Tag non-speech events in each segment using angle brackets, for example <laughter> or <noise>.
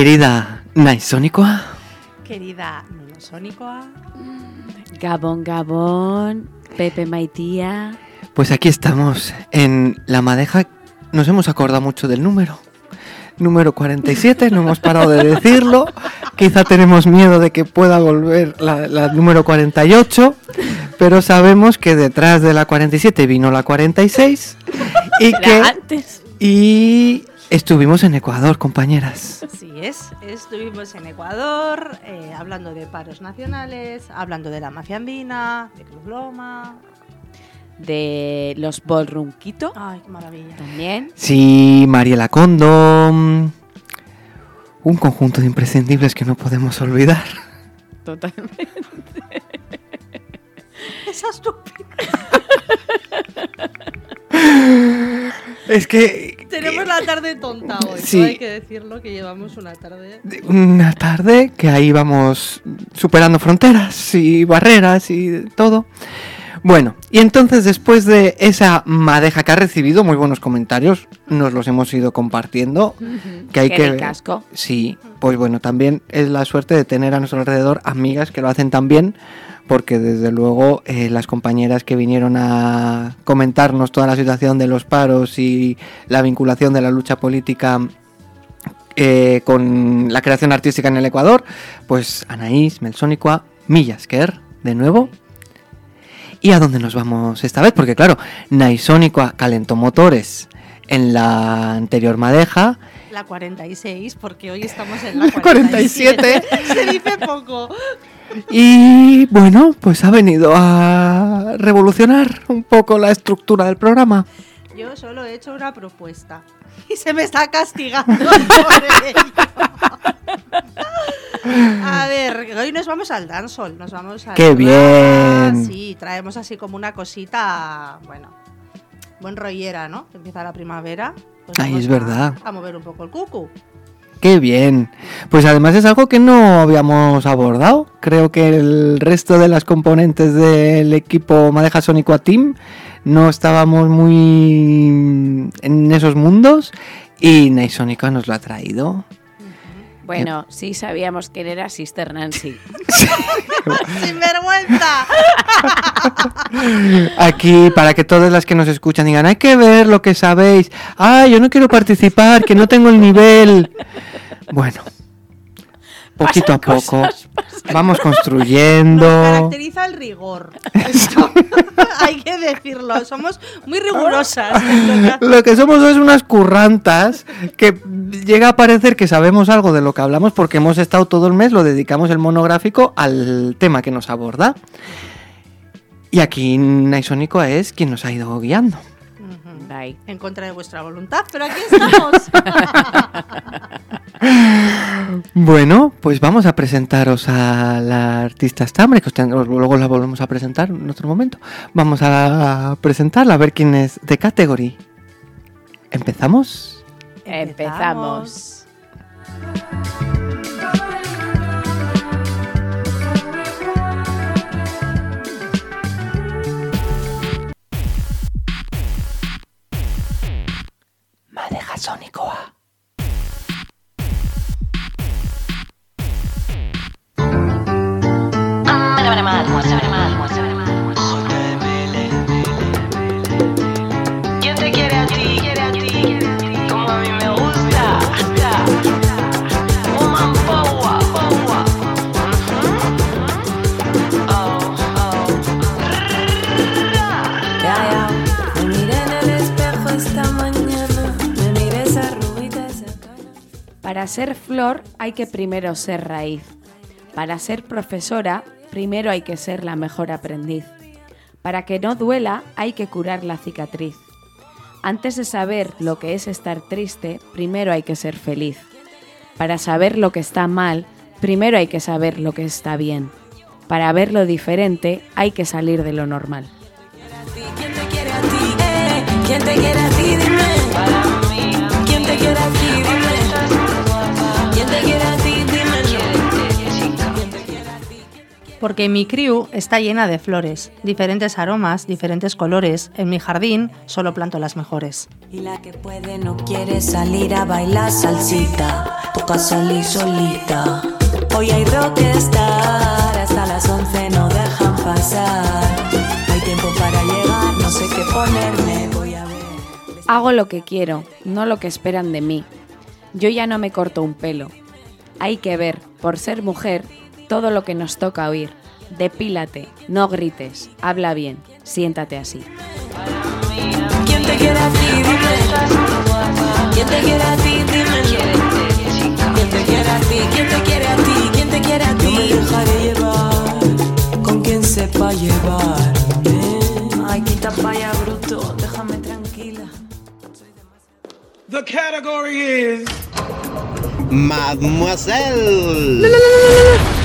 Querida Naisónicoa. Querida Nunosónicoa. Gabón, Gabón, Pepe Maitía. Pues aquí estamos en La Madeja. Nos hemos acordado mucho del número. Número 47, no hemos parado de decirlo. Quizá tenemos miedo de que pueda volver la, la número 48, pero sabemos que detrás de la 47 vino la 46 y Era que antes. y estuvimos en Ecuador, compañeras. Así es, estuvimos en Ecuador eh, hablando de paros nacionales, hablando de la mafia andina, de Cruz Loma. De los Ballroom Quito Ay, qué maravilla. también. Sí, Mariela Condo. mm, Un conjunto de imprescindibles que no podemos olvidar. Totalmente. <laughs> Esa estúpida. <laughs> Es que Tenemos la tarde tonta hoy, Sí. ¿no? hay que decirlo que llevamos una tarde. una tarde que ahí vamos superando fronteras y barreras y todo. Bueno, y entonces después de esa madeja que ha recibido muy buenos comentarios, nos los hemos ido compartiendo, que hay Qué que ricasco. Sí, pues bueno, también es la suerte de tener a nuestro alrededor amigas que lo hacen tan bien, porque desde luego eh, las compañeras que vinieron a comentarnos toda la situación de los paros y la vinculación de la lucha política eh, con la creación artística en el Ecuador, pues Anaís, Melsónicoa, Millasker, de nuevo. ¿Y a dónde nos vamos esta vez? Porque claro, Naisónicoa calentó motores en la anterior madeja, La 46, porque hoy estamos en la <laughs> La 47. 47. Se dice poco. Y bueno, pues ha venido a revolucionar un poco la estructura del programa. Yo solo he hecho una propuesta y se me está castigando <laughs> por ello. A ver, hoy nos vamos al dancehall, nos vamos a ¡Qué bien! Sí, traemos así como una cosita, bueno, buen rollera, ¿no? Empieza la primavera. pues Ay, es a- verdad. A mover un poco el cucu. ¡Qué bien! Pues además es algo que no habíamos abordado. Creo que el resto de las componentes del equipo Madeja Sónico Team no estábamos muy en esos mundos y Naisónica nos lo ha traído. Bueno, sí sabíamos quién era Sister Nancy. <laughs> <laughs> ¡Sin vergüenza! <laughs> Aquí, para que todas las que nos escuchan digan, hay que ver lo que sabéis. Ah, yo no quiero participar, que no tengo el nivel. Bueno, <laughs> poquito a poco. Vamos Nos construyendo. caracteriza el rigor. <laughs> Hay que decirlo, somos muy rigurosas. Lo que somos es unas currantas que llega a parecer que sabemos algo de lo que hablamos porque hemos estado todo el mes, lo dedicamos el monográfico al tema que nos aborda. Y aquí Naisónico es quien nos ha ido guiando. En contra de vuestra voluntad, pero aquí estamos. <laughs> Bueno, pues vamos a presentaros a la artista estambre, que luego la volvemos a presentar en otro momento. Vamos a presentarla, a ver quién es de category. ¿Empezamos? Empezamos. Madeja Sónicoa. ¿Quién Para ser flor hay que primero ser raíz. Para ser profesora, primero hay que ser la mejor aprendiz. Para que no duela, hay que curar la cicatriz. Antes de saber lo que es estar triste, primero hay que ser feliz. Para saber lo que está mal, primero hay que saber lo que está bien. Para ver lo diferente, hay que salir de lo normal. ¿Quién te quiere a ti? ¿Quién te quiere a ti? Dime. Porque mi crew está llena de flores, diferentes aromas, diferentes colores. En mi jardín solo planto las mejores. Y la que puede no quiere salir a bailar salsita, toca salir solita. Hoy hay rockstar, hasta las 11 no dejan pasar. Hay tiempo para llegar, no sé qué ponerme, voy a ver. Hago lo que quiero, no lo que esperan de mí. Yo ya no me corto un pelo. Hay que ver, por ser mujer, todo lo que nos toca oír. Depílate, no grites, habla bien, siéntate así. ¿Quién te quiere a ti? Dime. ¿Quién te quiere a ti? Dime. ¿Quién te quiere a ti? ¿Quién te quiere a ti? ¿Quién te quiere a ti? Yo me dejaré llevar con quien sepa llevar. Ay, quita paya bruto, déjame tranquila. The category is Mademoiselle. Hey,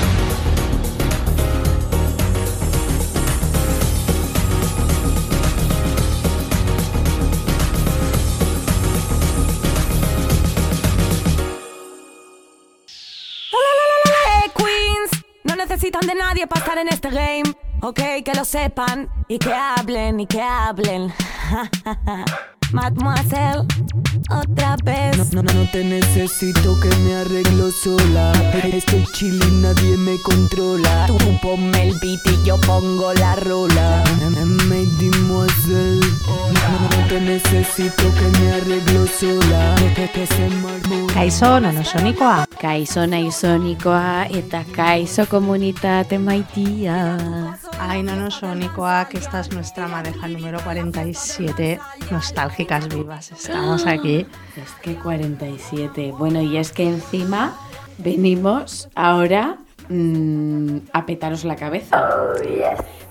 de nadie para estar en este game. Ok, que lo sepan y que hablen y que hablen. <laughs> Mademoiselle, otra vez. No, no, no te necesito que me arreglo sola. Estoy chilling, nadie me controla. Tú ponme el beat y yo pongo la rola. Mademoiselle. Te necesito que me arreglo sola. Que, que se marmura. Kaixo, nanosonikoa. Kaizo naizonikoa eta kaizo komunitate maitia. Ay, nanosonikoa, que esta es nuestra madeja número 47. Nostálgicas vivas, estamos aquí. Es que 47. Bueno, y es que encima venimos ahora mm, a petaros la cabeza.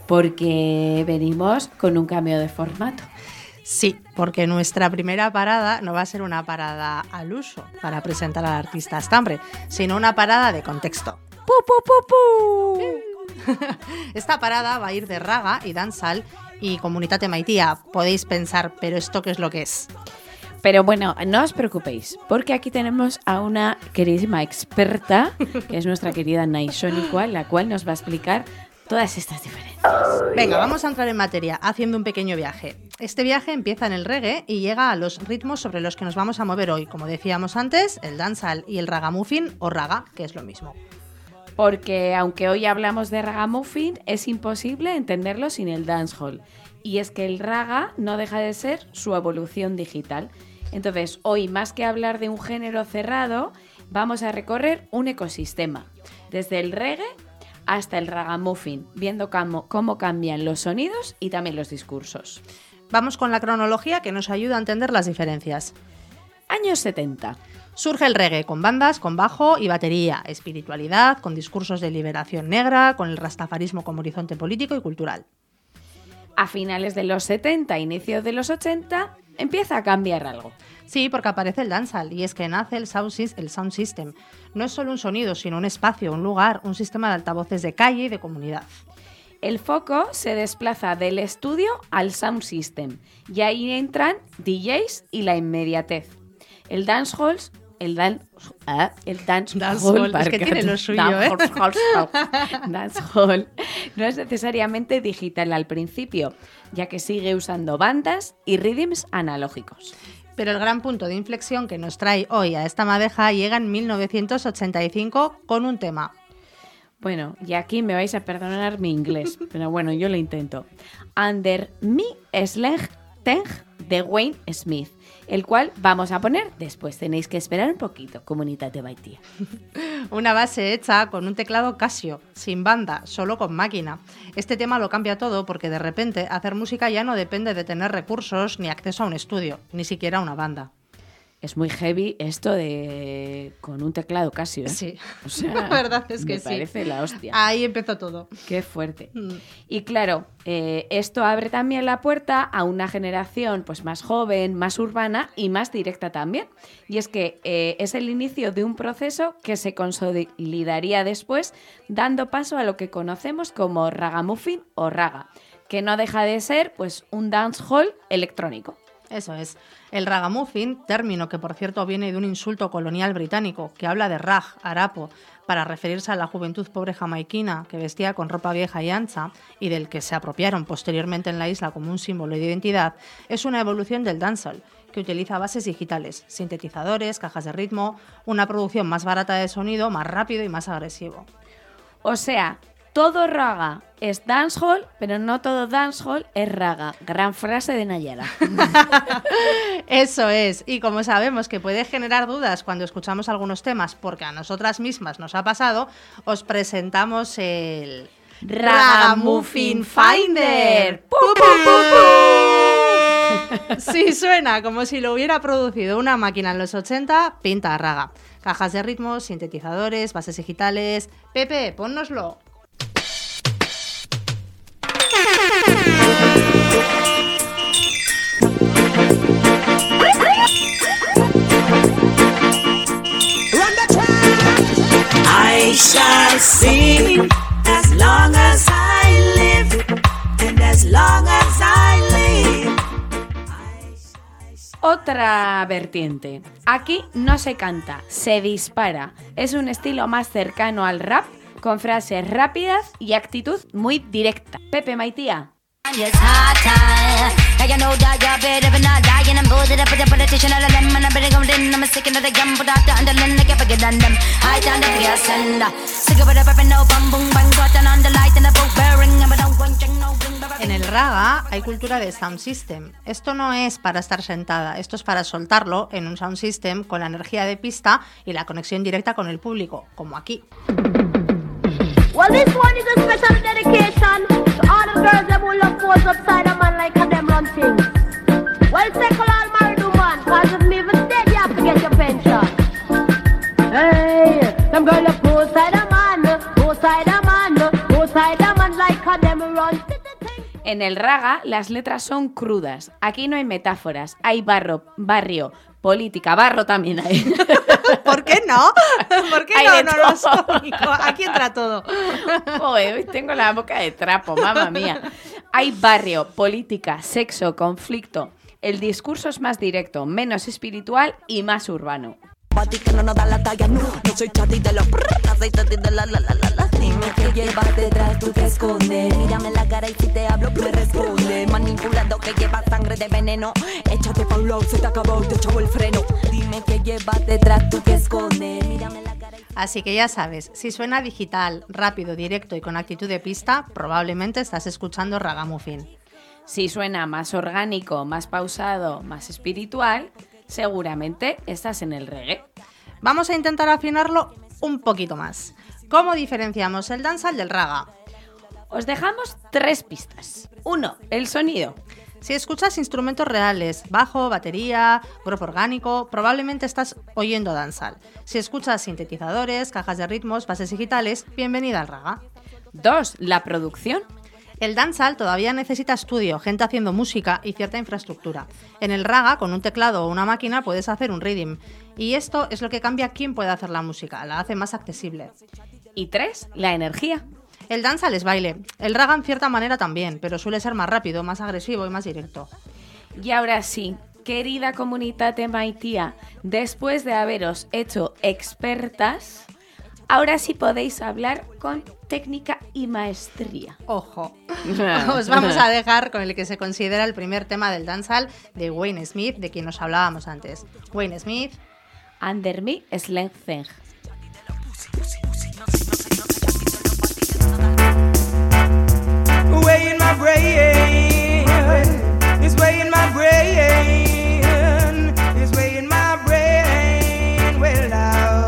Porque venimos con un cambio de formato. Sí, porque nuestra primera parada no va a ser una parada al uso para presentar al artista estambre, sino una parada de contexto. ¡Pu, pu, pu, pu! <laughs> Esta parada va a ir de raga y danzal y comunitate maitía. Podéis pensar, pero ¿esto qué es lo que es? Pero bueno, no os preocupéis, porque aquí tenemos a una queridísima experta, que es nuestra querida Naisónicua, la cual nos va a explicar todas estas diferencias. Venga, vamos a entrar en materia haciendo un pequeño viaje. Este viaje empieza en el reggae y llega a los ritmos sobre los que nos vamos a mover hoy. Como decíamos antes, el dancehall y el ragamuffin o raga, que es lo mismo. Porque aunque hoy hablamos de ragamuffin, es imposible entenderlo sin el dancehall. Y es que el raga no deja de ser su evolución digital. Entonces, hoy más que hablar de un género cerrado, vamos a recorrer un ecosistema. Desde el reggae hasta el ragamuffin, viendo cómo, cómo cambian los sonidos y también los discursos. Vamos con la cronología que nos ayuda a entender las diferencias. Años 70. Surge el reggae con bandas, con bajo y batería, espiritualidad, con discursos de liberación negra, con el rastafarismo como horizonte político y cultural. A finales de los 70, inicios de los 80, empieza a cambiar algo. Sí, porque aparece el dancehall y es que nace el sound, sys- el sound system. No es solo un sonido, sino un espacio, un lugar, un sistema de altavoces de calle y de comunidad. El foco se desplaza del estudio al sound system y ahí entran DJs y la inmediatez. El dancehall, el dan, ah, el dancehall, Dancehall, es para que tiene lo suyo, ¿eh? dancehall, dancehall no es necesariamente digital al principio, ya que sigue usando bandas y rhythms analógicos. Pero el gran punto de inflexión que nos trae hoy a esta madeja llega en 1985 con un tema. Bueno, y aquí me vais a perdonar mi inglés, <laughs> pero bueno, yo lo intento. Under Me Slang Teng de Wayne Smith, el cual vamos a poner después. Tenéis que esperar un poquito, comunidad de Baitía. <laughs> Una base hecha con un teclado Casio, sin banda, solo con máquina. Este tema lo cambia todo porque de repente hacer música ya no depende de tener recursos ni acceso a un estudio, ni siquiera a una banda. Es muy heavy esto de con un teclado Casio. ¿eh? Sí, O sea, <laughs> la verdad es que me sí. parece la hostia. Ahí empezó todo. Qué fuerte. Mm. Y claro, eh, esto abre también la puerta a una generación pues más joven, más urbana y más directa también. Y es que eh, es el inicio de un proceso que se consolidaría después, dando paso a lo que conocemos como ragamuffin o raga, que no deja de ser pues un dancehall electrónico. Eso es. El ragamuffin, término que por cierto viene de un insulto colonial británico que habla de rag, harapo, para referirse a la juventud pobre jamaiquina que vestía con ropa vieja y ancha y del que se apropiaron posteriormente en la isla como un símbolo de identidad, es una evolución del dancehall que utiliza bases digitales, sintetizadores, cajas de ritmo, una producción más barata de sonido, más rápido y más agresivo. O sea, todo raga es dancehall, pero no todo dancehall es raga. Gran frase de Nayara. <laughs> Eso es, y como sabemos que puede generar dudas cuando escuchamos algunos temas, porque a nosotras mismas nos ha pasado, os presentamos el Ragamuffin Finder. ¡Pu, pu, pu, pu! Sí, suena como si lo hubiera producido una máquina en los 80, pinta a raga. Cajas de ritmos, sintetizadores, bases digitales. Pepe, ponnoslo. I shall as long as I live, and as long as I live. Otra vertiente. Aquí no se canta, se dispara. Es un estilo más cercano al rap, con frases rápidas y actitud muy directa. Pepe Maitía. Yes, hot time. Now you know that you're better than not dying and bold up with the politician all of them and I better go in. I'm sick of the gun, but underline I forget on them. I sick of no bum bang, got and bearing don't want no ring. En el raga hay cultura de sound system. Esto no es para estar sentada, esto es para soltarlo en un sound system con la energía de pista y la conexión directa con el público, como aquí. Well, this one is a special dedication to all the girls that will love pose upside a man like a them run things. Well, settle all married woman, cause if me even dead, you have to get your pension. Hey, them girl that pose side a man, En el raga las letras son crudas. Aquí no hay metáforas, hay barro, barrio, política, barro también hay. <laughs> ¿Por qué no? <laughs> ¿Por qué Hay no? No lo. Aquí entra todo. Joder, hoy tengo la boca de trapo, mamá mía. Hay barrio, política, sexo, conflicto. El discurso es más directo, menos espiritual y más urbano. Pa' ti que no nos da la talla, no, no soy chati de los prr, escondes. Mírame la cara y si te hablo, me responde. Manipulado que lleva sangre de veneno. Échate pa' un lado, se te acabó, te echó el freno. Dime que llevas detrás, tú te escondes. Mírame la cara y Así que ya sabes, si suena digital, rápido, directo y con actitud de pista, probablemente estás escuchando Ragamuffin. Si suena más orgánico, más pausado, más espiritual, seguramente estás en el reggae. Vamos a intentar afinarlo un poquito más. ¿Cómo diferenciamos el dancehall del raga? Os dejamos tres pistas. Uno, el sonido. Si escuchas instrumentos reales, bajo, batería, grupo orgánico, probablemente estás oyendo dancehall. Si escuchas sintetizadores, cajas de ritmos, bases digitales, bienvenida al raga. Dos, la producción. El dancehall todavía necesita estudio, gente haciendo música y cierta infraestructura. En el raga, con un teclado o una máquina, puedes hacer un rhythm. Y esto es lo que cambia quién puede hacer la música, la hace más accesible. Y tres, la energía. El dancehall es baile. El raga en cierta manera también, pero suele ser más rápido, más agresivo y más directo. Y ahora sí, querida comunidad de Maitía, después de haberos hecho expertas, ahora sí podéis hablar con técnica y maestría. Ojo. <laughs> Os vamos a dejar con el que se considera el primer tema del dancehall de Wayne Smith, de quien nos hablábamos antes. Wayne Smith. Under me, Slang Thing. Way in my brain, it's way in my brain, it's way in my brain. Well, now,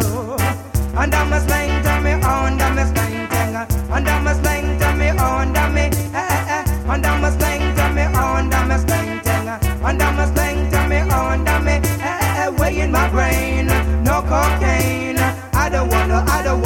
under my slang, tell me, under my slang, tell under my slang, tell me, under me, eh, eh, eh. under my slang, tell me, under my slang, tell under my slang, tell me, under me, eh, eh, eh. way in my brain, no cocaine. I don't want no, I don't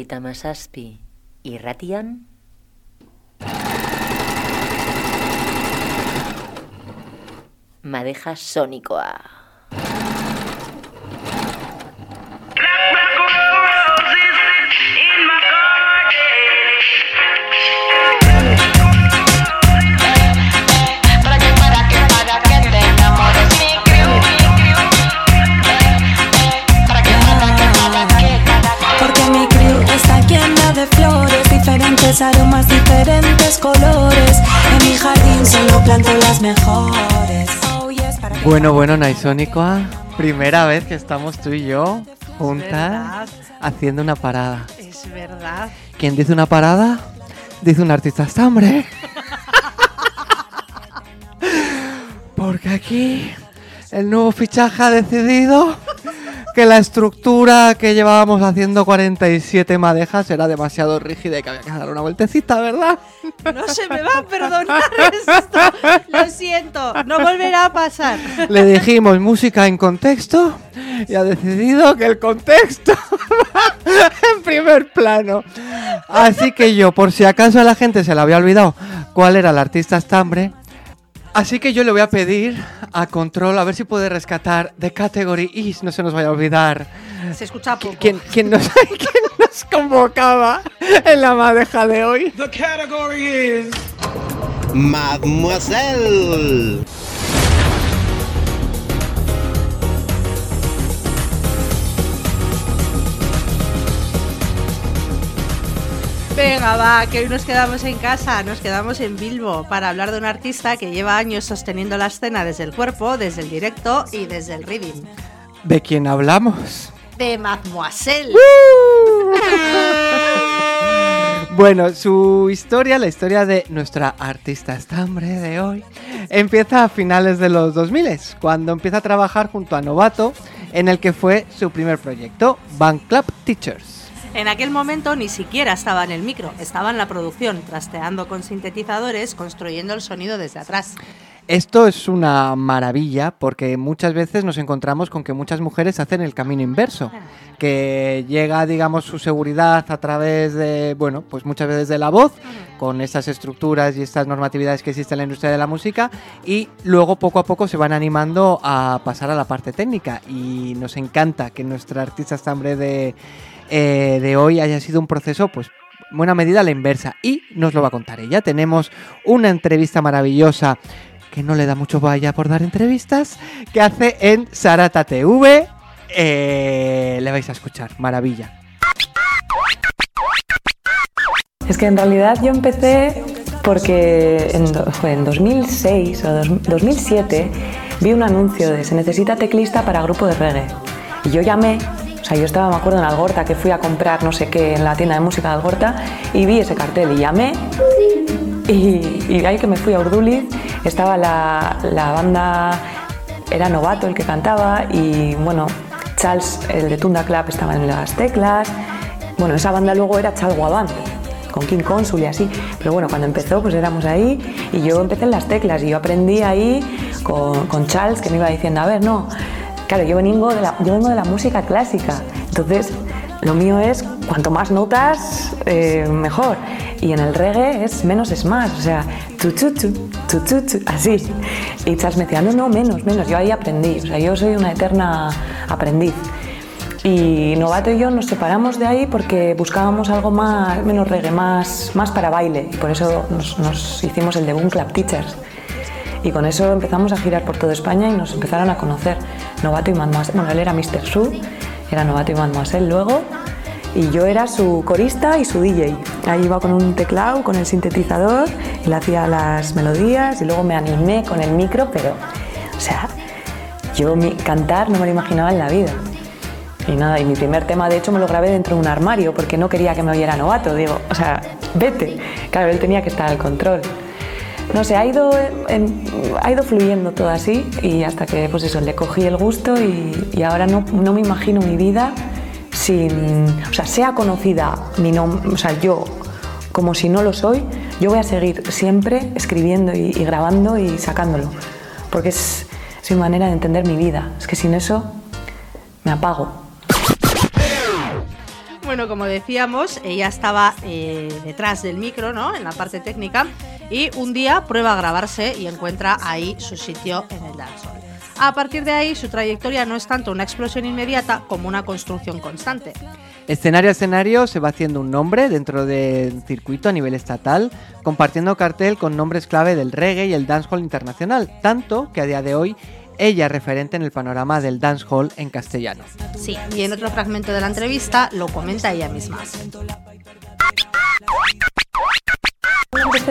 hogeita hamazazpi irratian Madeja sonikoa Aromas, diferentes colores. En mi jardín solo planto las mejores. Bueno, bueno, Naisónicoa, primera vez que estamos tú y yo juntas haciendo una parada. Es verdad. ¿Quién dice una parada? Dice un artista hambre. <laughs> Porque aquí el nuevo fichaje ha decidido que la estructura que llevábamos haciendo 47 madejas era demasiado rígida y que había que dar una vueltecita, ¿verdad? No se me va a perdonar <laughs> esto. Lo siento, no volverá a pasar. Le dijimos música en contexto y ha decidido que el contexto <laughs> va en primer plano. Así que yo, por si acaso a la gente se le había olvidado cuál era el artista estambre, Así que yo le voy a pedir a Control a ver si puede rescatar de Category Is, no se nos vaya a olvidar. Se escucha poco. ¿Quién, quién, nos, <laughs> quién nos, convocaba en la madeja de hoy? The category is... Mademoiselle. Venga, va, que hoy nos quedamos en casa, nos quedamos en Bilbo para hablar de un artista que lleva años sosteniendo la escena desde el cuerpo, desde el directo y desde el reading. ¿De quién hablamos? De Mademoiselle. <laughs> Bueno, su historia, la historia de nuestra artista estambre de hoy, empieza a finales de los 2000, cuando empieza a trabajar junto a Novato en el que fue su primer proyecto, Van Club Teachers. En aquel momento ni siquiera estaba en el micro, estaba en la producción, trasteando con sintetizadores, construyendo el sonido desde atrás. Esto es una maravilla porque muchas veces nos encontramos con que muchas mujeres hacen el camino inverso, que llega, digamos, su seguridad a través de, bueno, pues muchas veces de la voz, con estas estructuras y estas normatividades que existen en la industria de la música, y luego poco a poco se van animando a pasar a la parte técnica. Y nos encanta que nuestra artista estambre de eh, de hoy haya sido un proceso, pues, en buena medida la inversa. Y nos lo va a contar ella. Tenemos una entrevista maravillosa que no le da mucho vaya por dar entrevistas, que hace en Sarata TV. Eh, le vais a escuchar, maravilla. Es que en realidad yo empecé porque en, fue en 2006 o dos- 2007 vi un anuncio de se necesita teclista para grupo de reggae. Y yo llamé, sea, yo estaba, me acuerdo, en Algorta, que fui a comprar no sé qué en la tienda de música de Algorta y vi ese cartel y llamé y, y ahí que me fui a Urduliz estaba la, la banda, era Novato el que cantaba y bueno, Charles, el de Tunda Club, estaba en las teclas. Bueno, esa banda luego era Chalwa Band, con King Consul y así. Pero bueno, cuando empezó, pues éramos ahí y yo empecé en las teclas y yo aprendí ahí con, con Charles que me iba diciendo, a ver, no, claro, yo vengo de la, yo vengo de la música clásica, entonces lo mío es cuanto más notas, eh, mejor. Y en el reggae es menos es más, o sea, tu, tu, tu, tu, tu, tu, así. Y Charles me decía, no, no, menos, menos, yo ahí aprendí, o sea, yo soy una eterna aprendiz. Y Novato y yo nos separamos de ahí porque buscábamos algo más, menos reggae, más, más para baile. Y por eso nos, nos hicimos el de Boom Club Teachers. Y con eso empezamos a girar por toda España y nos empezaron a conocer Novato y Mademoiselle. Bueno, él era Mr. Su, era Novato y Mademoiselle luego. Y yo era su corista y su DJ. Ahí iba con un teclado, con el sintetizador, le hacía las melodías y luego me animé con el micro, pero, o sea, yo mi- cantar no me lo imaginaba en la vida. Y nada, y mi primer tema de hecho me lo grabé dentro de un armario porque no quería que me oyera novato. Digo, o sea, vete. Claro, él tenía que estar al control. No sé, ha ido, en- ha ido fluyendo todo así y hasta que, pues eso, le cogí el gusto y, ahora no, no me imagino mi vida sin, o sea, sea conocida mi nombre, o sea, yo como si no lo soy, yo voy a seguir siempre escribiendo y, y grabando y sacándolo, porque es, es mi manera de entender mi vida. Es que sin eso me apago. Bueno, como decíamos, ella estaba eh, detrás del micro, ¿no? En la parte técnica. Y un día prueba a grabarse y encuentra ahí su sitio en el dancehall. A partir de ahí, su trayectoria no es tanto una explosión inmediata como una construcción constante. Escenario a escenario se va haciendo un nombre dentro del circuito a nivel estatal, compartiendo cartel con nombres clave del reggae y el dancehall internacional, tanto que a día de hoy ella es referente en el panorama del dancehall en castellano. Sí, y en otro fragmento de la entrevista lo comenta ella misma.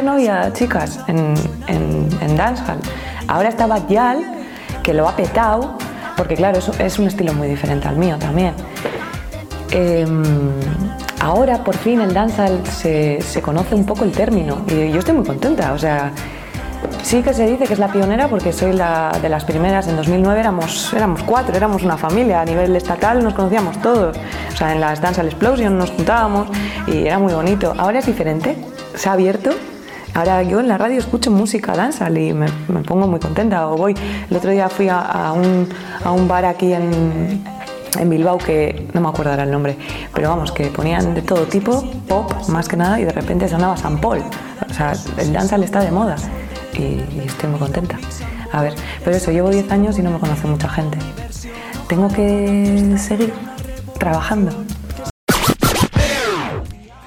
No había chicas en, en, en dancehall. Ahora está Bad Yal, que lo ha petado, porque claro, es, es un estilo muy diferente al mío también. Em, ahora por fin el dancehall se, se conoce un poco el término y yo estoy muy contenta, o sea, sí que se dice que es la pionera porque soy la de las primeras, en 2009 éramos, éramos cuatro, éramos una familia, a nivel estatal nos conocíamos todos, o sea, en las Dancehall Explosion nos juntábamos y era muy bonito. Ahora es diferente, se ha abierto. Ahora yo en la radio escucho música dancehall y me, pongo muy contenta. O voy, el otro día fui a, un, a un bar aquí en, en Bilbao que no me acuerdo el nombre, pero vamos, que ponían de todo tipo, pop más que nada, y de repente sonaba San Paul. O sea, el dancehall está de moda y, estoy muy contenta. A ver, pero eso, llevo 10 años y no me conoce mucha gente. Tengo que seguir trabajando.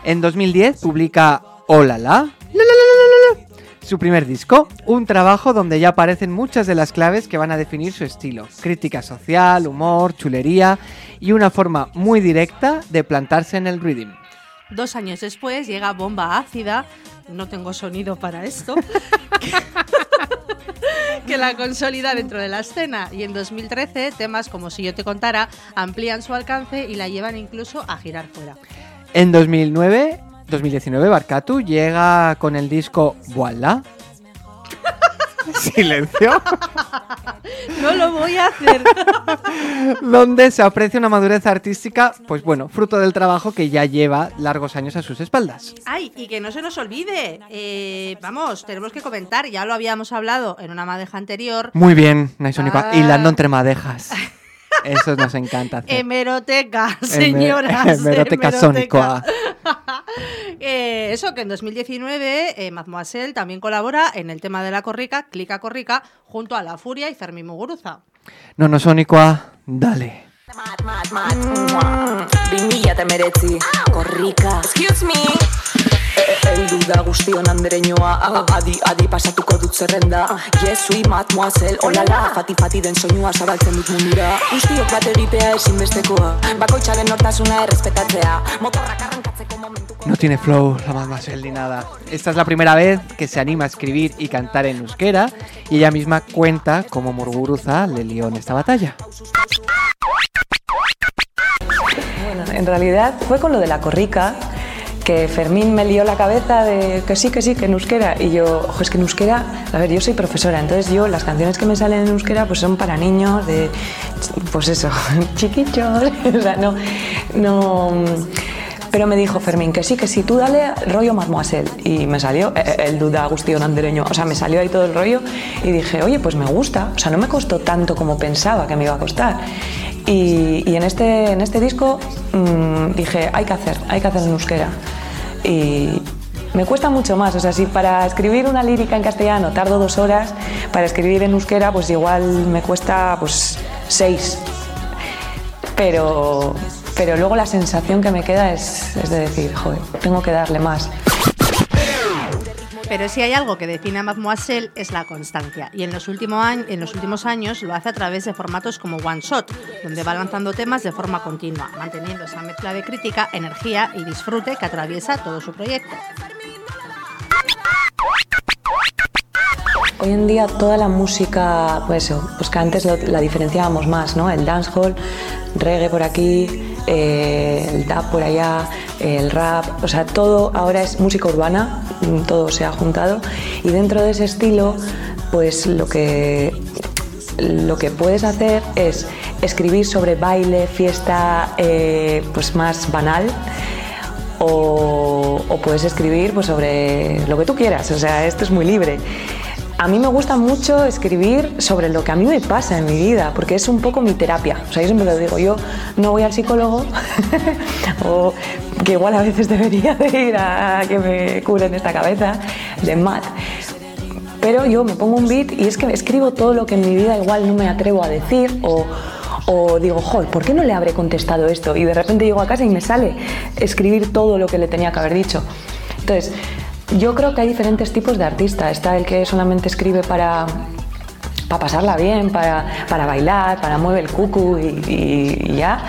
En 2010 publica Hola la, la, la, la, la, la, su primer disco, un trabajo donde ya aparecen muchas de las claves que van a definir su estilo, crítica social, humor, chulería y una forma muy directa de plantarse en el rhythm. Dos años después llega Bomba Ácida, no tengo sonido para esto, <laughs> que la consolida dentro de la escena. Y en 2013, temas como Si yo te contara amplían su alcance y la llevan incluso a girar fuera. En 2009, 2019, Barcatu llega con el disco Voila. Silencio. No lo voy a hacer. donde se aprecia una madurez artística, pues bueno, fruto del trabajo que ya lleva largos años a sus espaldas. Ay, y que no se nos olvide. eh, vamos, tenemos que comentar, ya lo habíamos hablado en una madeja anterior. Muy bien, Naisónica. Ah. Hilando entre madejas. <laughs> Eso nos encanta hacer. Hemeroteca, Hemer- señoras. <laughs> hemeroteca sónicoa. <laughs> Eh, eso, que en 2019 eh, Mademoiselle también colabora en el tema de la corrica, Clica Corrica, junto a La Furia y Fermín Muguruza. No, no, Sónicoa, dale. Bimila eta emeretzi, korrika Excuse me Eldu da guztion andereñoa A- Adi, adi pasatuko dut zerrenda. Jesui, mademoiselle, olala. Fati, fati den soinua zabaltzen dut mundura. Guztiok bat egitea ezinbestekoa. Bakoitzaren nortasuna errespetatzea. Motorrak arrankatzeko momentu No tiene flow la mademoiselle ni nada. Esta es la primera vez que se anima a escribir y cantar en euskera y ella misma cuenta cómo Muguruza le lió en esta batalla. Bueno, en realidad fue con lo de la corrica que Fermín me lió la cabeza de que sí, que sí, que en euskera. Y yo, ojo, es que en euskera, a ver, yo soy profesora, entonces yo, las canciones que me salen en euskera, pues son para niños de, pues eso, <laughs> chiquichos, <laughs> no, no... Pero me dijo Fermín que sí, que sí, tú dale rollo mademoiselle. Y me salió eh, el duda agustín andereño, o sea, me salió ahí todo el rollo y dije, oye, pues me gusta, o sea, no me costó tanto como pensaba que me iba a costar. Y, y en, este, en este disco mm, dije, hay que hacer, hay que hacer en euskera. Y me cuesta mucho más, o sea, si para escribir una lírica en castellano tardo dos horas, para escribir en euskera pues igual me cuesta pues seis. Pero, pero luego la sensación que me queda es, de decir, joder, tengo que darle más. Pero si hay algo que define a Mademoiselle es la constancia. Y en los, en los últimos años lo hace a través de formatos como One Shot, donde va lanzando temas de forma continua, manteniendo esa mezcla de crítica, energía y disfrute que atraviesa todo su proyecto. Hoy en día toda la música, pues eso, pues que antes la diferenciábamos más, ¿no? El dancehall, reggae por aquí, eh, el tap por allá, el rap, o sea, todo ahora es música urbana, mm, todo se ha juntado y dentro de ese estilo, pues lo que lo que puedes hacer es escribir sobre baile, fiesta, eh, pues más banal, o, puedes escribir pues, sobre lo que tú quieras, o sea, esto es muy libre. A mí me gusta mucho escribir sobre lo que a mí me pasa en mi vida, porque es un poco mi terapia. O sea, yo siempre lo digo, yo no voy al psicólogo, <laughs> o que igual a veces debería de ir a que me curen esta cabeza, de mat. Pero yo me pongo un beat y es que escribo todo lo que en mi vida igual no me atrevo a decir o digo, joder, ¿por qué no le habré contestado esto? Y de repente llego a casa y me sale escribir todo lo que le tenía que haber dicho. Entonces, yo creo que hay diferentes tipos de artista. Está el que solamente escribe para, para pasarla bien, para, para bailar, para mueve el cucu y, ya.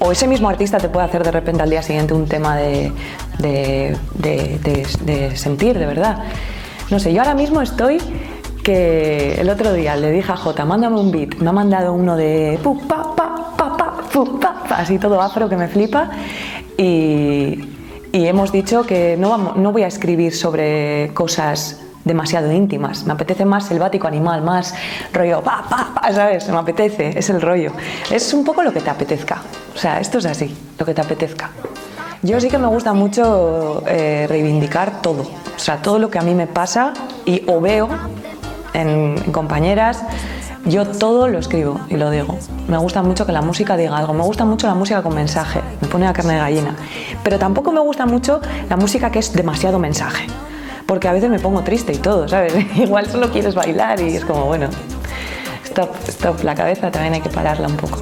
O ese mismo artista te puede hacer de repente al día siguiente un tema de- de sentir, de verdad. No sé, yo ahora mismo estoy que el otro día le dije a Jota, mándame un beat. Me ha mandado uno de pu, pa, pa, pa, pa, pu, pa, pa, así todo afro que me flipa. Y, y hemos dicho que no, vamos, no voy a escribir sobre cosas demasiado íntimas. Me apetece más selvático animal, más rollo pa, pa, pa, ¿sabes? Me apetece, es el rollo. Es un poco lo que te apetezca. O sea, esto es así, lo que te apetezca. Yo sí que me gusta mucho eh, reivindicar todo. O sea, todo lo que a mí me pasa y o veo en, compañeras, yo todo lo escribo y lo digo. Me gusta mucho que la música diga algo. Me gusta mucho la música con mensaje. Me pone la carne de gallina. Pero tampoco me gusta mucho la música que es demasiado mensaje. Porque a veces me pongo triste y todo, ¿sabes? <laughs> Igual solo quieres bailar y es como, bueno, stop, stop, la cabeza también hay que pararla un poco.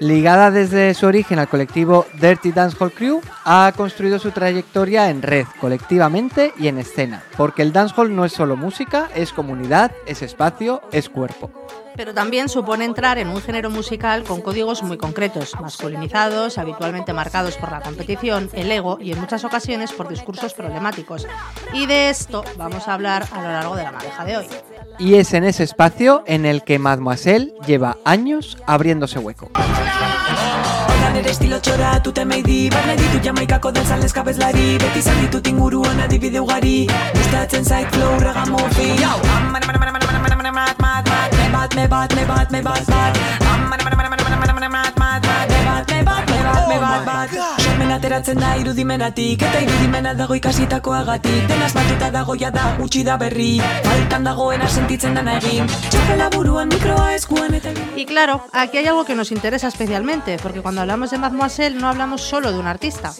Ligada desde su origen al colectivo Dirty Dancehall Crew, ha construido su trayectoria en red, colectivamente y en escena, porque el dancehall no es solo música, es comunidad, es espacio, es cuerpo. Pero también supone entrar en un género musical con códigos muy concretos, masculinizados, habitualmente marcados por la competición, el ego y en muchas ocasiones por discursos problemáticos. Y de esto vamos a hablar a lo largo de la madeja de hoy. Y es en ese espacio en el que Mademoiselle lleva años abriéndose hueco. Hora nire estilo txora tute meidi Barne ditu jamaikako dantzan eskabezlari Beti izan ditut inguruan adibide ugari Gustatzen zait flow regamufi me bat, me bat, me bat, bat Am, mad, mad, mad, mad, mad, mad, mad, mad, mad, Me bat, me bat, me bat, me bat, bat Sormen ateratzen da irudimenatik Eta irudimena dago ikasitakoagatik. Denaz batuta dago jada utzi da berri. Faltan dagoena sentitzen dana egin. Txapela buruan mikroa eskuan eta Y claro, aquí hay algo que nos interesa especialmente, porque cuando hablamos de Mademoiselle no hablamos solo de un artista.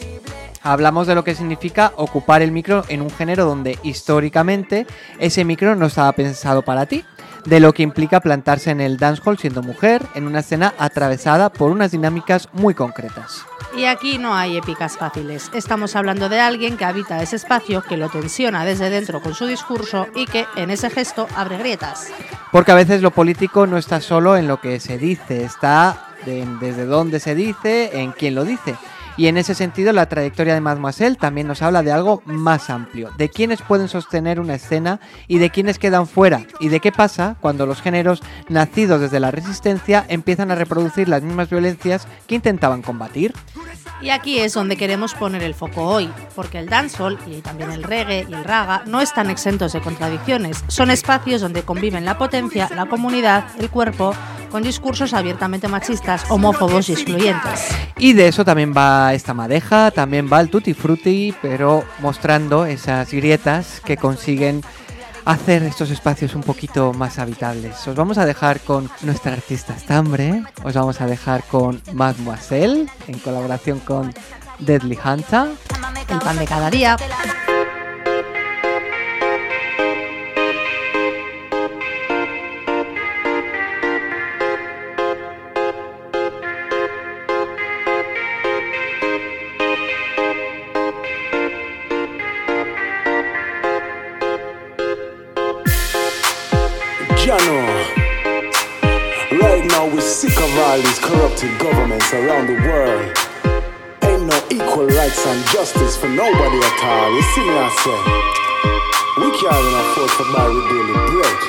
Hablamos de lo que significa ocupar el micro en un género donde históricamente ese micro no estaba pensado para ti, de lo que implica plantarse en el dancehall siendo mujer en una escena atravesada por unas dinámicas muy concretas. Y aquí no hay épicas fáciles. Estamos hablando de alguien que habita ese espacio, que lo tensiona desde dentro con su discurso y que en ese gesto abre grietas. Porque a veces lo político no está solo en lo que se dice, está de- desde dónde se dice, en quién lo dice. Y en ese sentido, la trayectoria de Mademoiselle también nos habla de algo más amplio, de quiénes pueden sostener una escena y de quiénes quedan fuera, y de qué pasa cuando los géneros nacidos desde la resistencia empiezan a reproducir las mismas violencias que intentaban combatir. Y aquí es donde queremos poner el foco hoy, porque el dancehall y también el reggae y el raga no están exentos de contradicciones. Son espacios donde conviven la potencia, la comunidad, el cuerpo, con discursos abiertamente machistas, homófobos y excluyentes. Y de eso también va esta madeja, también va el tutti frutti, pero mostrando esas grietas que consiguen hacer estos espacios un poquito más habitables. Os vamos a dejar con nuestra artista estambre, os vamos a dejar con Mademoiselle en colaboración con Deadly Hunter. El pan de cada día. We're sick of all these corrupted governments around the world. Ain't no equal rights and justice for nobody at all. You see me I say? We can't even afford to buy with daily bread.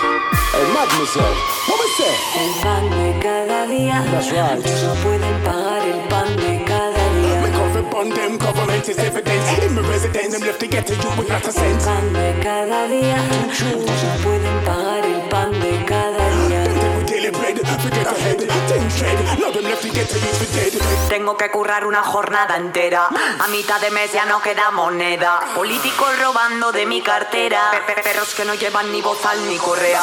Hey, mademoiselle, what we say? El pan de cada día That's right. No pueden pagar el pan de cada día Me cover on them, government is evidence. In my residence, I'm left to get to you with not a El cent. pan de cada día no pueden pagar el pan de cada día With daily bread, forget ahead. Tengo que currar una jornada entera. A mitad de mes ya no queda moneda. Políticos robando de mi cartera. Pe- pe- Perros que no llevan ni bozal ni correa.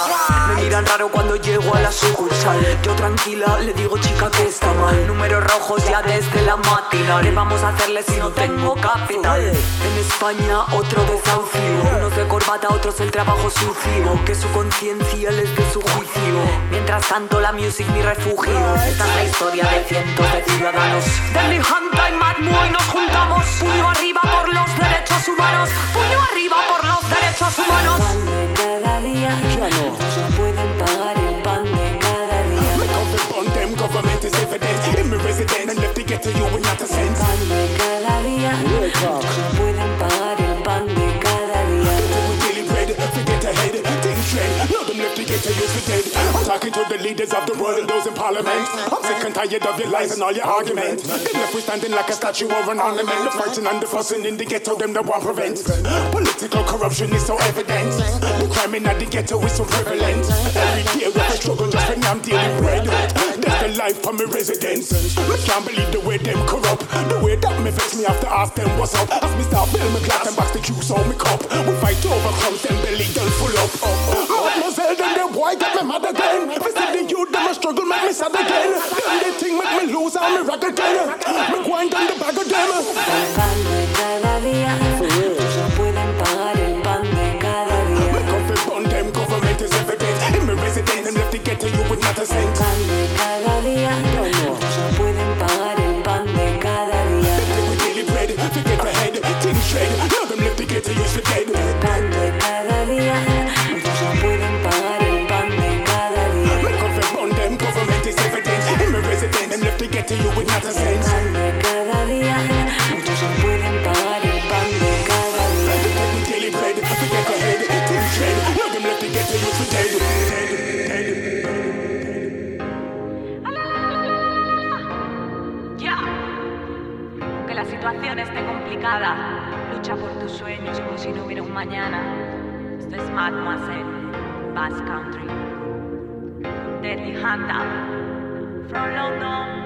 Me miran raro cuando llego a la sucursal Yo tranquila le digo chica que está mal Números rojos ya desde la matina. ¿Qué vamos a hacerle si no tengo capital? En España otro desahucio Unos de corbata, otros el trabajo sucio Que su conciencia les dé su juicio Mientras tanto la music mi refugio. Esta es la historia de cientos de ciudadanos. Deli Hunter y Mad Moy nos juntamos. Puño arriba por los derechos humanos. Puño arriba por los derechos humanos. Pan de cada día Muchos no pueden pagar el pan de cada día on them, government is evidence. In my residence, I'm left to get to you not a cent. pan de cada día no I'm talking to the leaders of the world and those in parliament. I'm sick and tired of your lies and all your arguments. Them left we standing like a statue or an ornament. The fighting and the fussing in the ghetto, them the one prevent. Political corruption is so evident. The crime in the ghetto is so prevalent. Every day have a struggle just when I'm dealing bread. That's the life for me residents. I can't believe the way them corrupt. The way that me vex me after ask them what's up. As me start build me glass and box the juice on me cup. We fight over crumbs, them belly done full up. Mademoiselle, them them boy get me mad again. We see the youth them a struggle, make me sad again. Them they think make me lose all me rock again. Me grind on the bag. El pan de cada día Muchos no pueden pagar el pan de cada día Me comfort on them, government is evident. In me residence, them left to get to you with not a cent. pan de cada día Muchos no pueden pagar el pan de cada día With daily bread, forget ahead. Tin shred, now them left to get to you for dead. To you with not a cent. pan de cada día Muchos no pueden pagar el pan de cada día With daily bread, forget ahead. Tin shred, now them left to get to you for dead. Ya. Que la situación esté complicada. Lucha por tus sueños como si no hubiera un mañana. Esto es Mademoiselle, Bass Country. Deadly Hunter from London.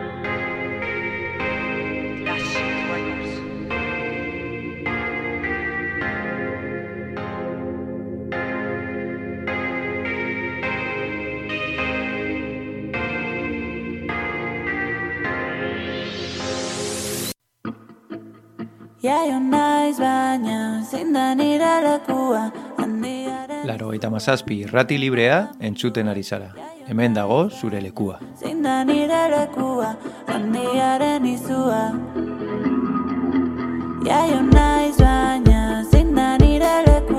Jaio naiz baina zein da nire lekua handiaren Laro eta mazazpi irrati librea entzuten ari zara. Hemen dago zure lekua. zein da nire lekua handiaren izua Jaio naiz baina zein da nire lekua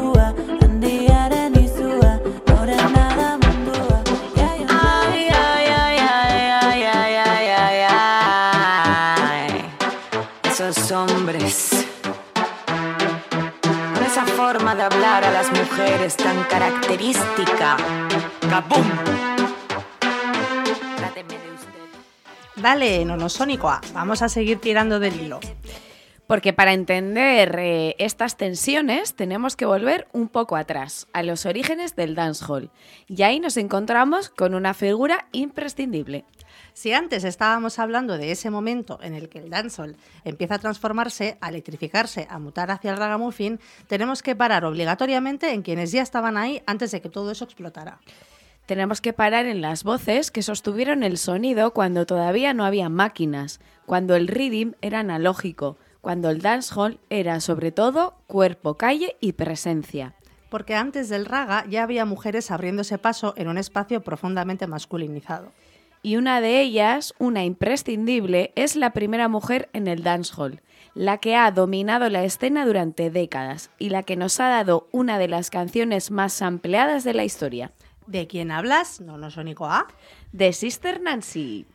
mujeres tan característica. ¡Cabum! Dale, nonosónicoa, vamos a seguir tirando del hilo. Porque para entender eh, estas tensiones tenemos que volver un poco atrás, a los orígenes del dancehall. Y ahí nos encontramos con una figura imprescindible. Si antes estábamos hablando de ese momento en el que el dancehall empieza a transformarse, a electrificarse, a mutar hacia el ragamuffin, tenemos que parar obligatoriamente en quienes ya estaban ahí antes de que todo eso explotara. Tenemos que parar en las voces que sostuvieron el sonido cuando todavía no había máquinas, cuando el rhythm era analógico, cuando el dancehall era sobre todo cuerpo, calle y presencia. Porque antes del raga ya había mujeres abriéndose paso en un espacio profundamente masculinizado. Y una de ellas, una imprescindible, es la primera mujer en el dancehall, la que ha dominado la escena durante décadas y la que nos ha dado una de las canciones más ampliadas de la historia. ¿De quién hablas? No, no sónico A. De Sister Nancy.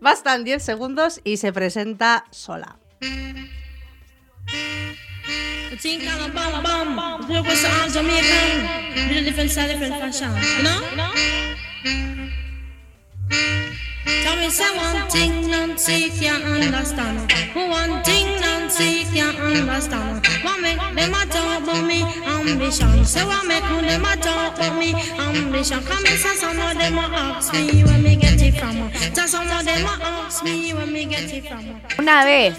Bastan 10 segundos y se presenta sola. Think Una vez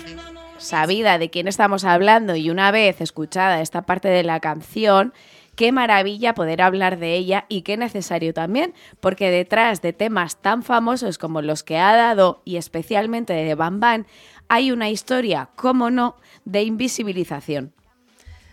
sabida de quién estamos hablando y una vez escuchada esta parte de la canción, qué maravilla poder hablar de ella y qué necesario también, porque detrás de temas tan famosos como los que ha dado y especialmente de Bam Bam, hay una historia, cómo no, de invisibilización.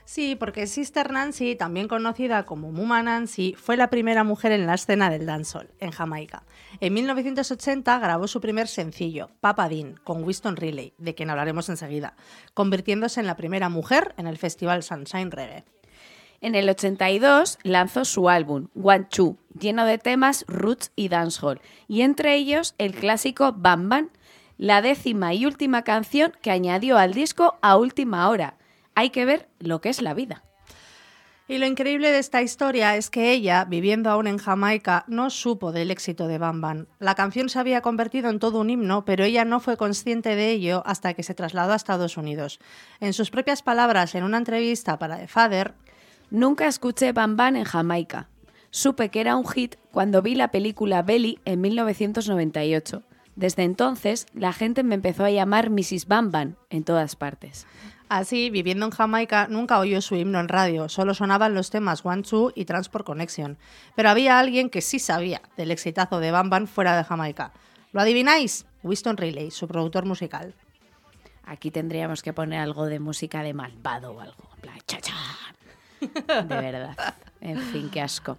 Sí, porque Sister Nancy, también conocida como Muma Nancy, fue la primera mujer en la escena del dancehall en Jamaica. En 1980 grabó su primer sencillo, Papa Dean, con Winston Riley, de quien hablaremos enseguida, convirtiéndose en la primera mujer en el festival Sunshine Reggae. En el 82 lanzó su álbum, One Two, lleno de temas roots y dancehall, y entre ellos el clásico Bam Bam, la décima y última canción que añadió al disco a última hora. Hay que ver lo que es la vida. Y lo increíble de esta historia es que ella, viviendo aún en Jamaica, no supo del éxito de Bam Bam. La canción se había convertido en todo un himno, pero ella no fue consciente de ello hasta que se trasladó a Estados Unidos. En sus propias palabras, en una entrevista para The Father, Nunca escuché Bam Bam en Jamaica. Supe que era un hit cuando vi la película Belly en 1998. Desde entonces, la gente me empezó a llamar Mrs. Bam Bam en todas partes. Así, viviendo en Jamaica, nunca oyó su himno en radio, solo sonaban los temas One Two y Transport Connection. Pero había alguien que sí sabía del exitazo de Bam Bam fuera de Jamaica. ¿Lo adivináis? Winston Riley, su productor musical. Aquí tendríamos que poner algo de música de malvado o algo. plan, cha-chan. <laughs> De verdad. En fin, qué asco.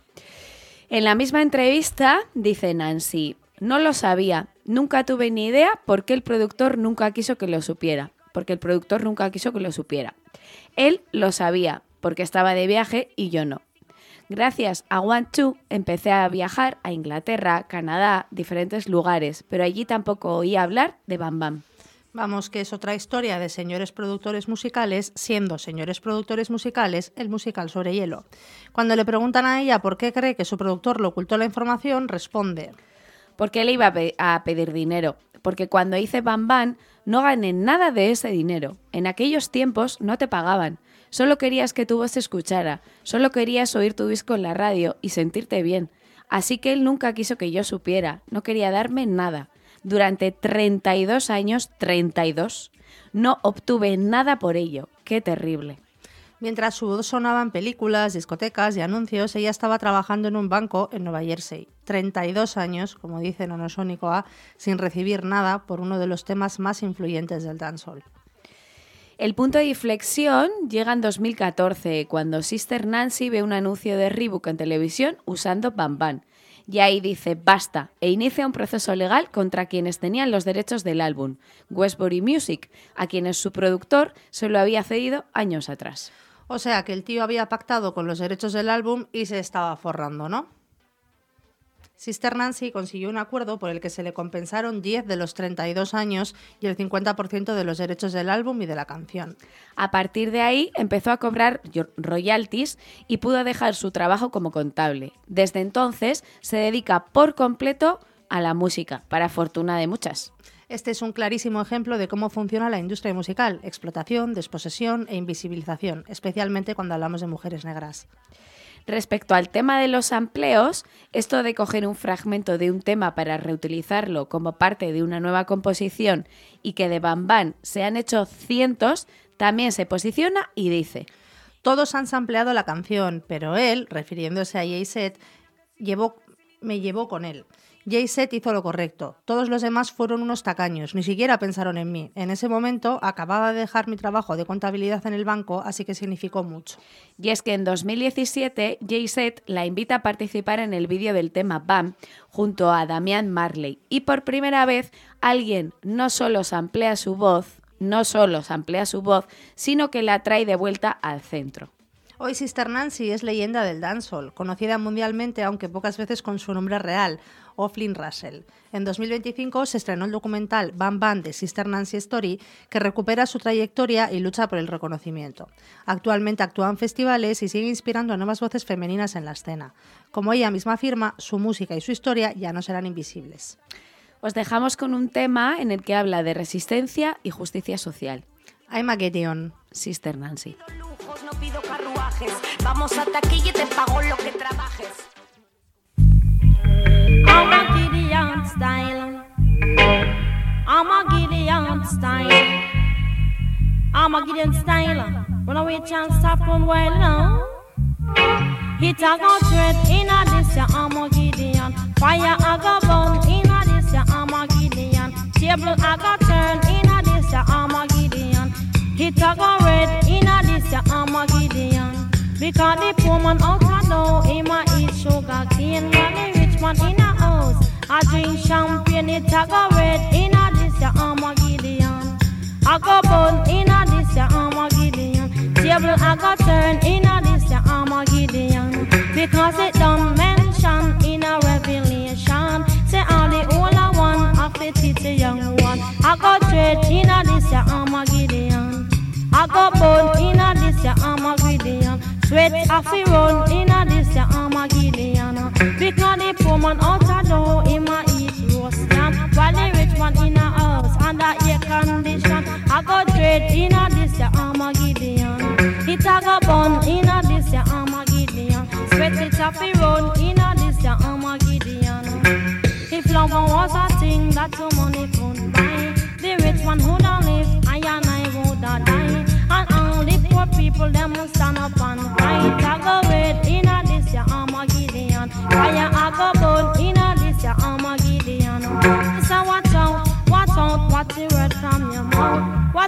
En la misma entrevista dice Nancy, no lo sabía, nunca tuve ni idea porque el productor nunca quiso que lo supiera, porque el productor nunca quiso que lo supiera. Él lo sabía porque estaba de viaje y yo no. Gracias a One Two empecé a viajar a Inglaterra, Canadá, diferentes lugares, pero allí tampoco oí hablar de Bam Bam. Vamos, que es otra historia de señores productores musicales, siendo señores productores musicales el musical sobre hielo. Cuando le preguntan a ella por qué cree que su productor le ocultó la información, responde. Porque le iba a, pe- a pedir dinero. Porque cuando hice Bam Bam no gané nada de ese dinero. En aquellos tiempos no te pagaban. Solo querías que tu voz se escuchara, solo querías oír tu disco en la radio y sentirte bien. Así que él nunca quiso que yo supiera, no quería darme nada. Durante 32 años, 32, no obtuve nada por ello. Qué terrible. Mientras su voz sonaba en películas, discotecas y anuncios, ella estaba trabajando en un banco en Nueva Jersey. 32 años, como dice Nonosónico A, sin recibir nada por uno de los temas más influyentes del dancehall. El punto de inflexión llega en 2014, cuando Sister Nancy ve un anuncio de Reebok en televisión usando Bam Bam. Y ahí dice basta e inicia un proceso legal contra quienes tenían los derechos del álbum, Westbury Music, a quienes su productor se lo había cedido años atrás. O sea que el tío había pactado con los derechos del álbum y se estaba forrando, ¿no? Sister Nancy consiguió un acuerdo por el que se le compensaron 10 de los 32 años y el 50% de los derechos del álbum y de la canción. A partir de ahí empezó a cobrar royalties y pudo dejar su trabajo como contable. Desde entonces se dedica por completo a la música, para fortuna de muchas. Este es un clarísimo ejemplo de cómo funciona la industria musical, explotación, desposesión e invisibilización, especialmente cuando hablamos de mujeres negras. Respecto al tema de los amplios, esto de coger un fragmento de un tema para reutilizarlo como parte de una nueva composición y que de Bam Bam se han hecho cientos, también se posiciona y dice Todos han sampleado la canción, pero él, refiriéndose a Jay-Z, llevó, me llevó con él. Jay-Z hizo lo correcto. Todos los demás fueron unos tacaños, ni siquiera pensaron en mí. En ese momento acababa de dejar mi trabajo de contabilidad en el banco, así que significó mucho. Y es que en 2017 Jay-Z la invita a participar en el vídeo del tema BAM junto a Damian Marley. Y por primera vez alguien no solo samplea su voz, no solo samplea su voz, sino que la trae de vuelta al centro. Hoy Sister Nancy es leyenda del dancehall, conocida mundialmente aunque pocas veces con su nombre real, O'Flynn Russell. En 2025 se estrenó el documental Bam Bam de Sister Nancy Story, que recupera su trayectoria y lucha por el reconocimiento. Actualmente actúa en festivales y sigue inspirando a nuevas voces femeninas en la escena. Como ella misma afirma, su música y su historia ya no serán invisibles. Os dejamos con un tema en el que habla de resistencia y justicia social. I'm a Gideon. Sister Nancy. lujos, no pido carruajes. Vamos a taquilla y te pago lo que trabajes. Because the poor man out a door, him a of eat sugar cane. Man in a house, I drink champagne. It a go red in a this ya I'm a Gideon. I go burn in a this ya I'm a Gideon. Table I go turn in a this ya I'm a Gideon. Because it don't mention in a revelation. Say all the older one of the teach the young one. I go trade in a this ya I'm a Gideon. I go burn in a this ya I'm a Gideon. Sweat off the run in a this man out a door him a eat roast yam. While the rich man in a house under air condition. I go trade in a this ya I'm a Gideon. It a go burn in a this ya I'm a Gideon. Sweat it off the run in a this ya I'm a Gideon. If love was a thing that your money could buy, the rich one who don't live, I and I would a die. And all the poor people, them will stand up and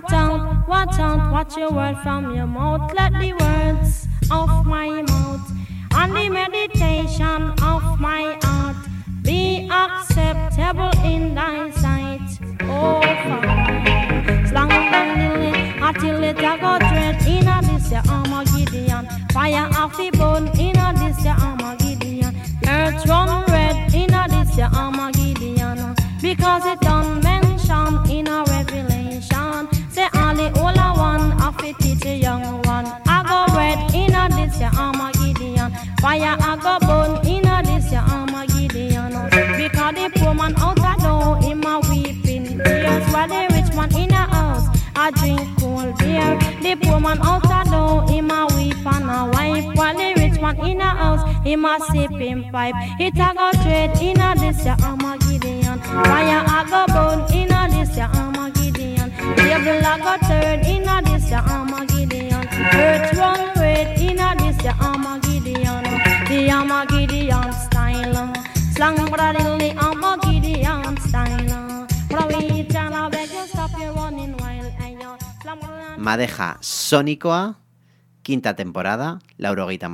Watch out, watch out, watch your word from your mouth. Let the words of my mouth and the meditation of my heart be acceptable in thy sight. Oh, Father. Slang and until it a go tread in a this a Gideon. Fire off the bone in a this a Gideon. Earth run red in a this a Gideon. Because it I drink cold beer. The poor man out a door know him a weep and a wife. While the rich man in a house, him a sip pipe. It a go trade in a this ya Armageddon Fire a go burn in a this ya Armageddon Table a go turn in a this ya Armageddon Earth run red in a this ya Armageddon The Armageddon style. Slang brother the Armageddon style. But Madeja Sonikoa, quinta temporada, laurogeita.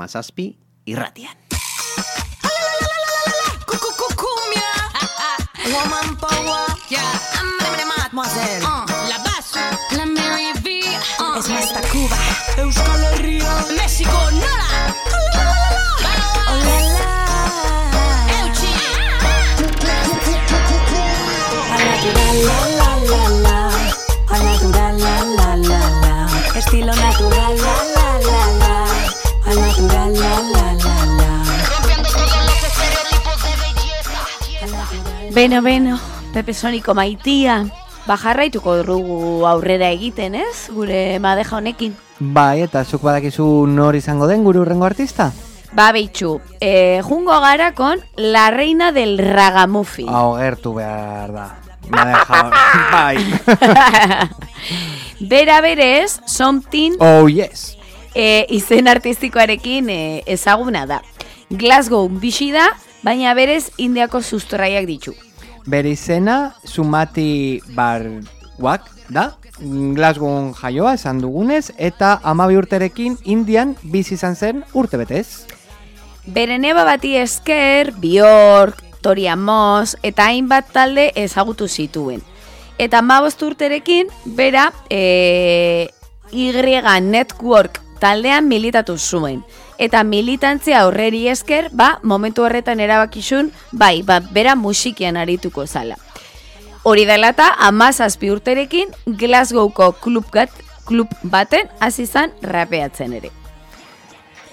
Es más Tacuba. Euskal Herria. México, nada. Beno, beno, Pepe Soniko maitia. Ba jarraituko dugu aurrera egiten, ez? Gure madeja honekin. Bai, eta zuk badakizu nor izango den gure urrengo artista? Ba, beitxu, eh, jungo gara kon La Reina del Ragamuffin. Hau gertu behar da. Madeja, <laughs> bai. <laughs> Bera berez, Something Oh, yes. e, izen artistikoarekin e, ezaguna da. Glasgow bizi da, baina berez Indiako sustraiak ditu. Bere izena, Sumati Barwak da, Glasgow jaioa esan dugunez, eta amabi urterekin Indian bizi izan zen urte betez. Bere neba bati esker, Bjork, Tori Amos eta hainbat talde ezagutu zituen. Eta mabost urterekin, bera, e, Y Network taldean militatu zuen. Eta militantzia aurreri esker, ba, momentu horretan erabakizun, bai, ba, bera musikian arituko zala. Hori dela eta amazazpi urterekin Glasgowko klub, gat, klub baten hasi zan rapeatzen ere.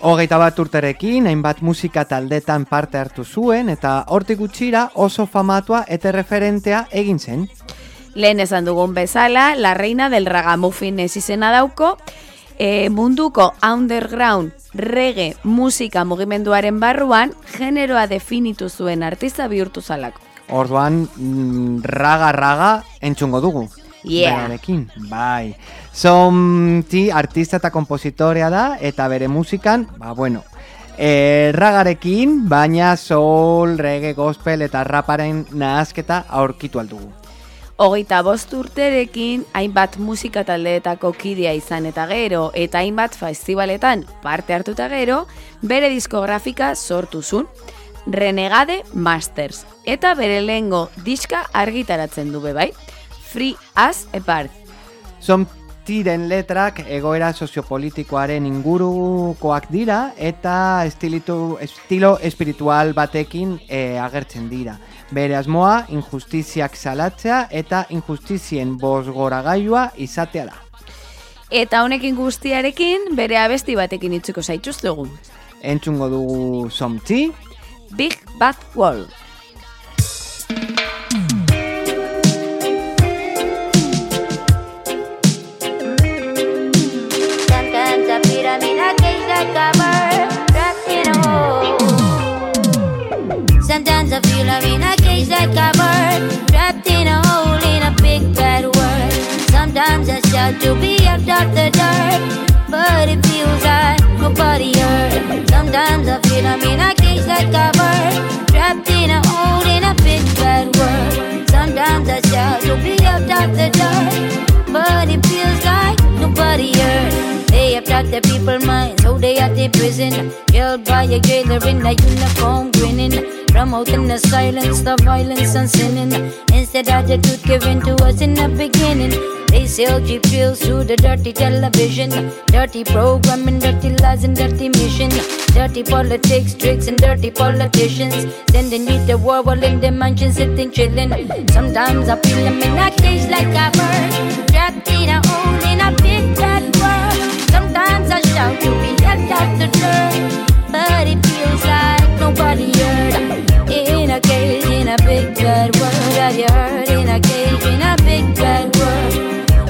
Hogeita bat urterekin, hainbat musika taldetan parte hartu zuen, eta hortik gutxira oso famatua eta referentea egin zen. Lehen esan dugun bezala, la reina del ragamuffin ez izena dauko, e, munduko underground reggae musika mugimenduaren barruan generoa definitu zuen artista bihurtu zalako. Orduan, mm, raga-raga entzungo dugu. Yeah. Berarekin, bai. Somti artista eta kompositorea da, eta bere musikan, ba, bueno, e, ragarekin, baina soul, reggae, gospel eta raparen nahazketa aurkitu aldugu. Hogeita bost urterekin, hainbat musika taldeetako kidea izan eta gero, eta hainbat festivaletan parte hartuta gero, bere diskografika sortu zuen, Renegade Masters, eta bere lehengo diska argitaratzen du bai, Free As Apart. Somtiren letrak egoera soziopolitikoaren ingurukoak dira eta estilitu, estilo espiritual batekin e, agertzen dira. Bere asmoa injustiziak salatzea eta injustizien bosgoragailua izatea da. Eta honekin guztiarekin, bere abesti batekin itzuko zaituz dugu. Entzungo dugu Somti, Big Bad Wall. Like a bird trapped in a hole in a big bad world. Sometimes I shout to be up off the dirt, but it feels like nobody heard. Sometimes I feel I'm in a cage like a bird trapped in a hole in a big bad world. Sometimes I shout to be up off the dirt, but it feels like nobody heard. They abduct the people minds, so they at the prison. Held by a jailer in a uniform grinning. Promoting the silence, the violence and sinning. Instead of the truth given to us in the beginning. They sell cheap thrills through the dirty television. Dirty programming, dirty lies and dirty mission. Dirty politics, tricks and dirty politicians. Sending you to war while in the mansion sitting chilling. Sometimes I feel I'm in a cage like a bird. Trapped in a hole in a big bad world. Sometimes I shout to be held out the dirt. But it feels like nobody heard. In a cage, in a big bad world, have you heard? In a cage, in a big bad world.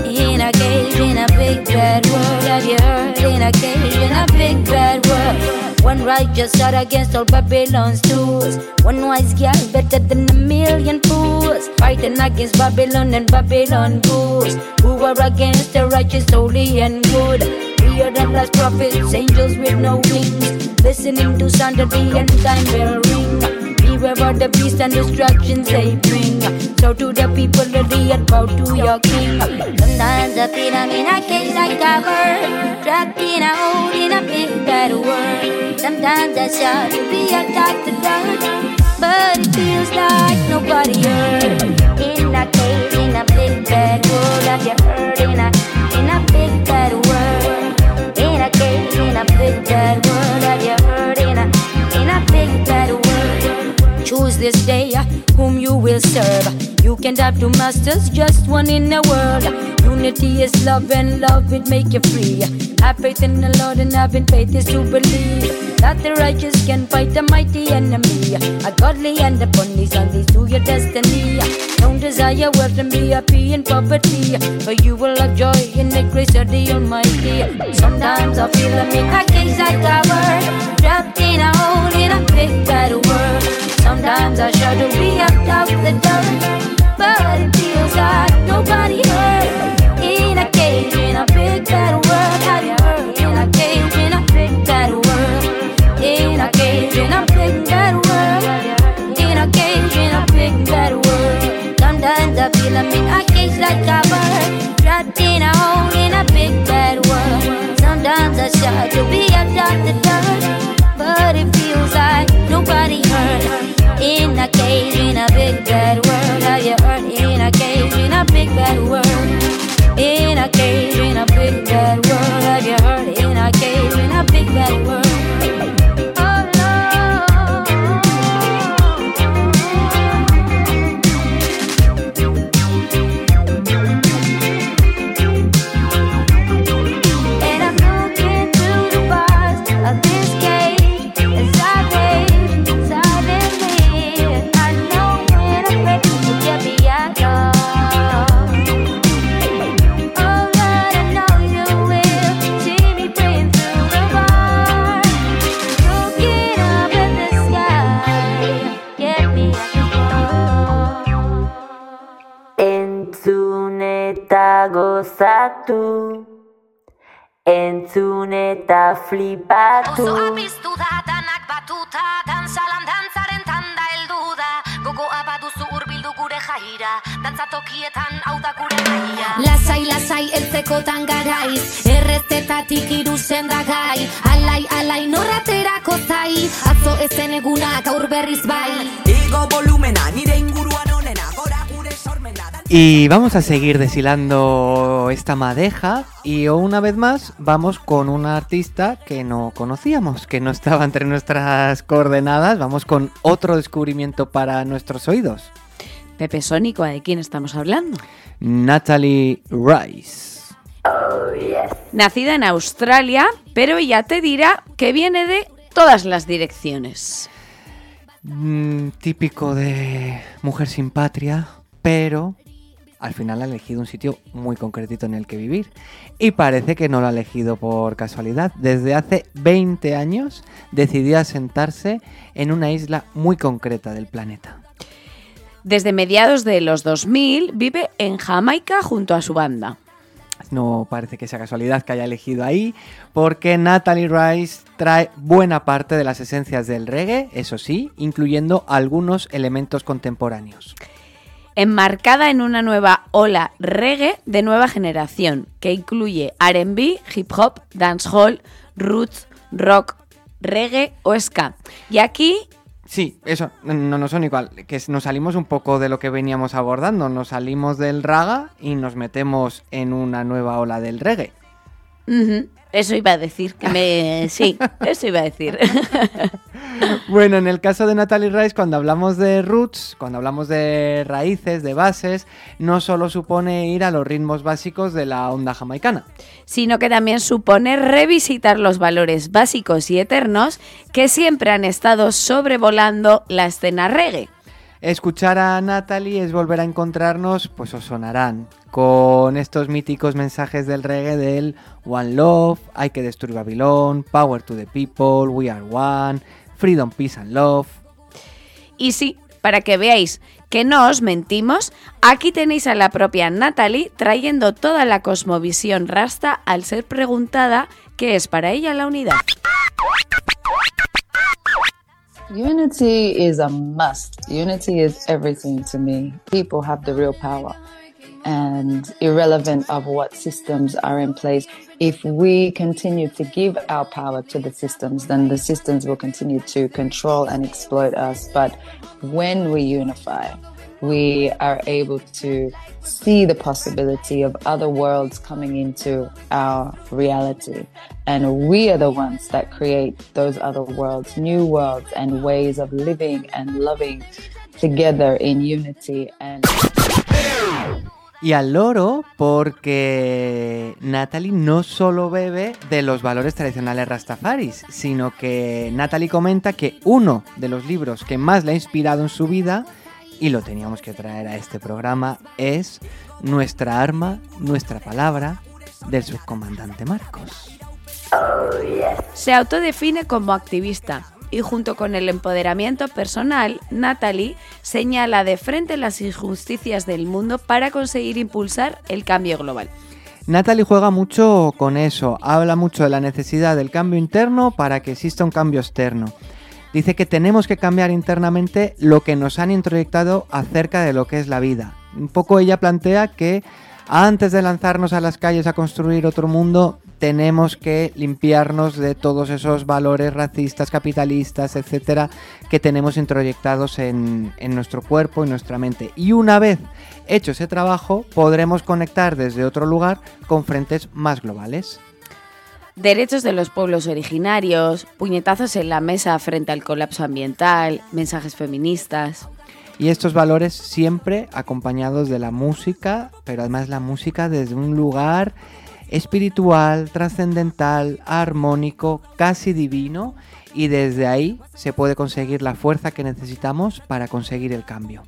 In a cage, in a big bad world, have you heard? In a cage, in a big bad world. One righteous out against all Babylon's tools. One wise girl better than a million fools. Fighting against Babylon and Babylon fools. Who are against the righteous, holy and good. We are the last prophets, angels with no wings. Listening to sound of the end time bell ring. Beware of the beast and destructions they bring. So to the people of the earth, bow to your king. Sometimes I feel I'm in a cage like a bird, trapped in a hole in a big bad world. Sometimes I shout to be a doctor, but it feels like nobody heard. In a cage in a big bad world, have you heard? In a in a big bad world, in a cage in a big bad world, this day uh, whom you will serve. You can't have two masters, just one in the world. Unity is love, and love it make you free. Have faith in the Lord, and having faith is to believe that the righteous can fight the mighty enemy. A godly and a bunnies on these to your destiny. Don't desire wealth and be happy in poverty, for you will have joy in the grace of the Almighty. Sometimes I feel I'm in a cage like a Sometimes I try to be up out the dirt, In gozatu Entzun eta flipatu. Oso piztu da danak batuta Dantzalan dantzaren tanda heldu da. Gogoa baduzu hurbildu gure jaira Dantza tokietan hau da gure maia Lasai, lasai, eltzekotan garaiz Errezetatik iruzen da gai Alai, alai, norraterako zai Atzo ezen eguna gaur berriz bai. Igo volumena, nire inguruan Y vamos a seguir deshilando esta madeja y una vez más vamos con una artista que no conocíamos, que no estaba entre nuestras coordenadas. Vamos con otro descubrimiento para nuestros oídos. Pepe Sónico, ¿de quién estamos hablando? Natalie Rice. Nacida en Australia, pero ya te dirá que viene de todas las direcciones. Mm, típico de mujer sin patria, pero al final ha elegido un sitio muy concretito en el que vivir. Y parece que no lo ha elegido por casualidad. Desde hace 20 años decidió asentarse en una isla muy concreta del planeta. Desde mediados de los 2000 vive en Jamaica junto a su banda. No parece que sea casualidad que haya elegido ahí, porque Natalie Rice trae buena parte de las esencias del reggae, eso sí, incluyendo algunos elementos contemporáneos. Enmarcada en una nueva ola reggae de nueva generación, que incluye RB, hip hop, dancehall, roots, rock, reggae o ska. Y aquí Sí, eso, no, no son igual, que nos salimos un poco de lo que veníamos abordando, nos salimos del raga y nos metemos en una nueva ola del reggae. Eso iba a decir, que me... <laughs> Sí, eso iba a decir. <laughs> Bueno, en el caso de Natalie Rice, cuando hablamos de roots, cuando hablamos de raíces, de bases, no solo supone ir a los ritmos básicos de la onda jamaicana. Sino que también supone revisitar los valores básicos y eternos que siempre han estado sobrevolando la escena reggae. Escuchar a Natalie es volver a encontrarnos, pues os sonarán con estos míticos mensajes del reggae del One Love, hay que destruir Babilón, Power to the People, We Are One, Freedom, Peace and Love. Y sí, para que veáis que no os mentimos, aquí tenéis a la propia Natalie trayendo toda la cosmovisión rasta al ser preguntada qué es para ella la unidad. Unity is a must. Unity is everything to me. People have the real power. And irrelevant of what systems are in place, if we continue to give our power to the systems, then the systems will continue to control and exploit us. But when we unify, we are able to see the possibility of other worlds coming into our reality. And we are the ones that create those other worlds, new worlds and ways of living and loving together in unity and Y al loro porque Natalie no solo bebe de los valores tradicionales rastafaris, sino que Natalie comenta que uno de los libros que más le ha inspirado en su vida, y lo teníamos que traer a este programa, es Nuestra arma, nuestra palabra, del subcomandante Marcos. Se autodefine como activista y junto con el empoderamiento personal, Natalie señala de frente las injusticias del mundo para conseguir impulsar el cambio global. Natalie juega mucho con eso, habla mucho de la necesidad del cambio interno para que exista un cambio externo. Dice que tenemos que cambiar internamente lo que nos han introyectado acerca de lo que es la vida. Un poco ella plantea que antes de lanzarnos a las calles a construir otro mundo, tenemos que limpiarnos de todos esos valores racistas, capitalistas, etcétera, que tenemos introyectados en, en nuestro cuerpo y nuestra mente. Y una vez hecho ese trabajo, podremos conectar desde otro lugar con frentes más globales. Derechos de los pueblos originarios, puñetazos en la mesa frente al colapso ambiental, mensajes feministas. Y estos valores siempre acompañados de la música, pero además la música desde un lugar espiritual, trascendental, armónico, casi divino, y desde ahí se puede conseguir la fuerza que necesitamos para conseguir el cambio.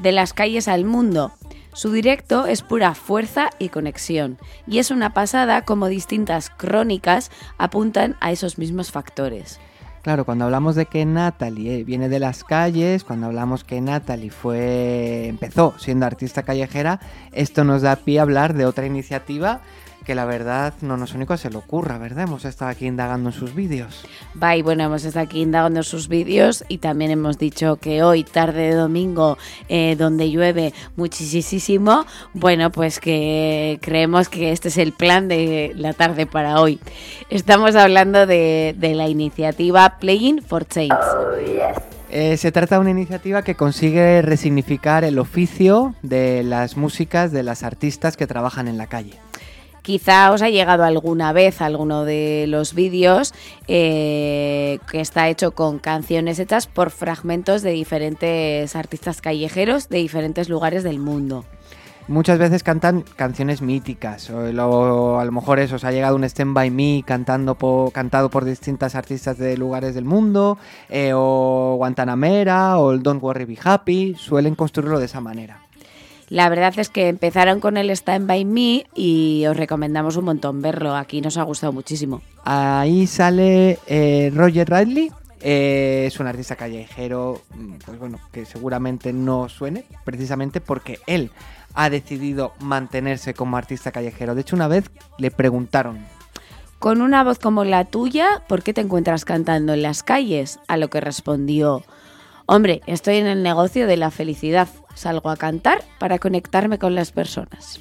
De las calles al mundo. Su directo es pura fuerza y conexión, y es una pasada como distintas crónicas apuntan a esos mismos factores. Claro, cuando hablamos de que Natalie eh, viene de las calles, cuando hablamos que Natalie fue empezó siendo artista callejera, esto nos da pie a hablar de otra iniciativa que la verdad no nos único se le ocurra, ¿verdad? Hemos estado aquí indagando en sus vídeos. Va, y bueno, hemos estado aquí indagando en sus vídeos y también hemos dicho que hoy, tarde de domingo, eh, donde llueve muchísimo, bueno, pues que creemos que este es el plan de la tarde para hoy. Estamos hablando de, de la iniciativa Playing for Change. Eh, se trata de una iniciativa que consigue resignificar el oficio de las músicas de las artistas que trabajan en la calle. Quizá os ha llegado alguna vez alguno de los vídeos eh, que está hecho con canciones hechas por fragmentos de diferentes artistas callejeros de diferentes lugares del mundo. Muchas veces cantan canciones míticas, o, a lo mejor eso, os ha llegado un Stand By Me cantando po- cantado por distintas artistas de lugares del mundo, eh, o Guantanamera, o el Don't Worry Be Happy, suelen construirlo de esa manera. La verdad es que empezaron con el Stand By Me y os recomendamos un montón verlo. Aquí nos ha gustado muchísimo. Ahí sale eh, Roger Radley, eh, es un artista callejero, mm, pues bueno, que seguramente no suene, precisamente porque él ha decidido mantenerse como artista callejero. De hecho, una vez le preguntaron, Con una voz como la tuya, ¿por qué te encuentras cantando en las calles? A lo que respondió, hombre, estoy en el negocio de la felicidad. Salgo a cantar para conectarme con las personas.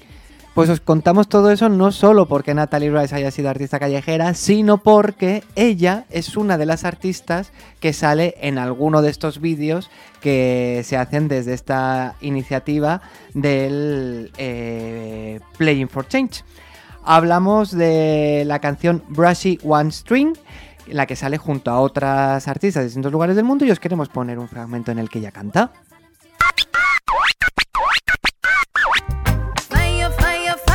Pues os contamos todo eso no solo porque Natalie Rice haya sido artista callejera, sino porque ella es una de las artistas que sale en alguno de estos vídeos que se hacen desde esta iniciativa del eh, Playing for Change. Hablamos de la canción Brushy One String, la que sale junto a otras artistas de distintos lugares del mundo y os queremos poner un fragmento en el que ella canta. Fire, fire, fire,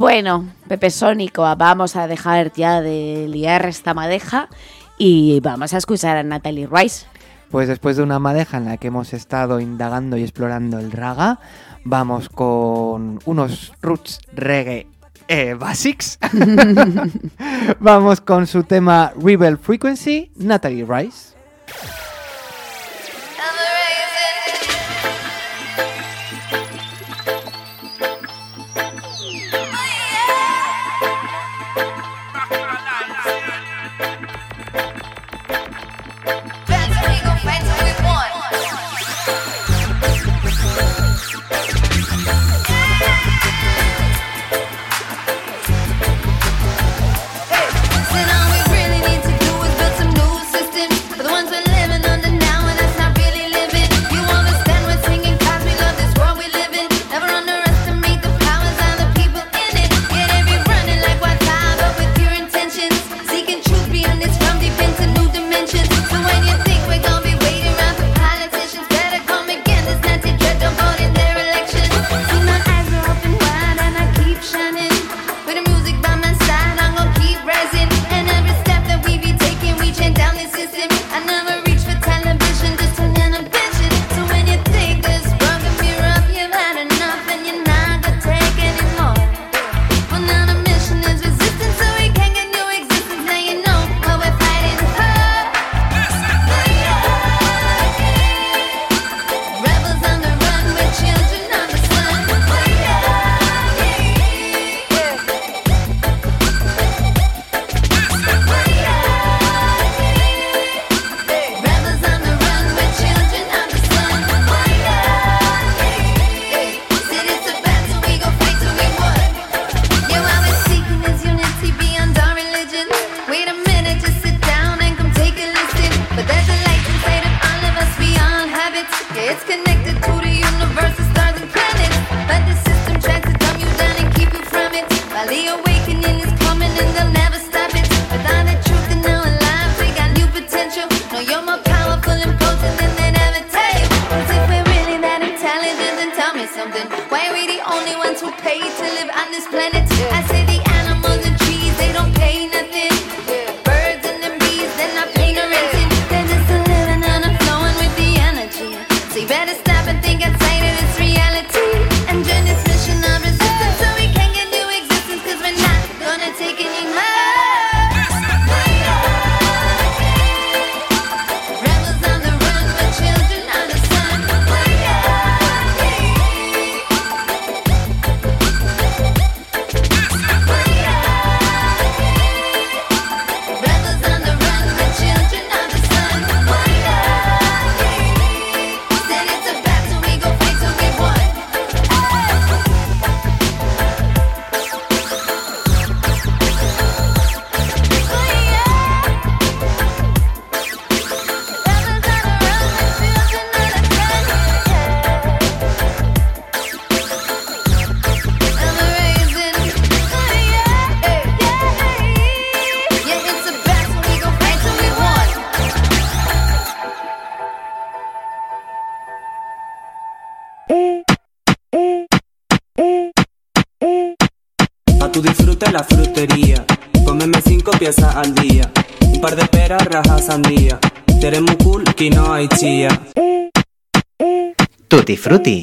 bueno, Pepe Sónico, vamos a dejar ya de liar esta madeja y vamos a escuchar a Natalie Rice. Pues después de una madeja en la que hemos estado indagando y explorando el raga, vamos con unos roots reggae eh, basics. <laughs> <laughs> vamos con su tema Rebel Frequency, Natalie Rice. Tutti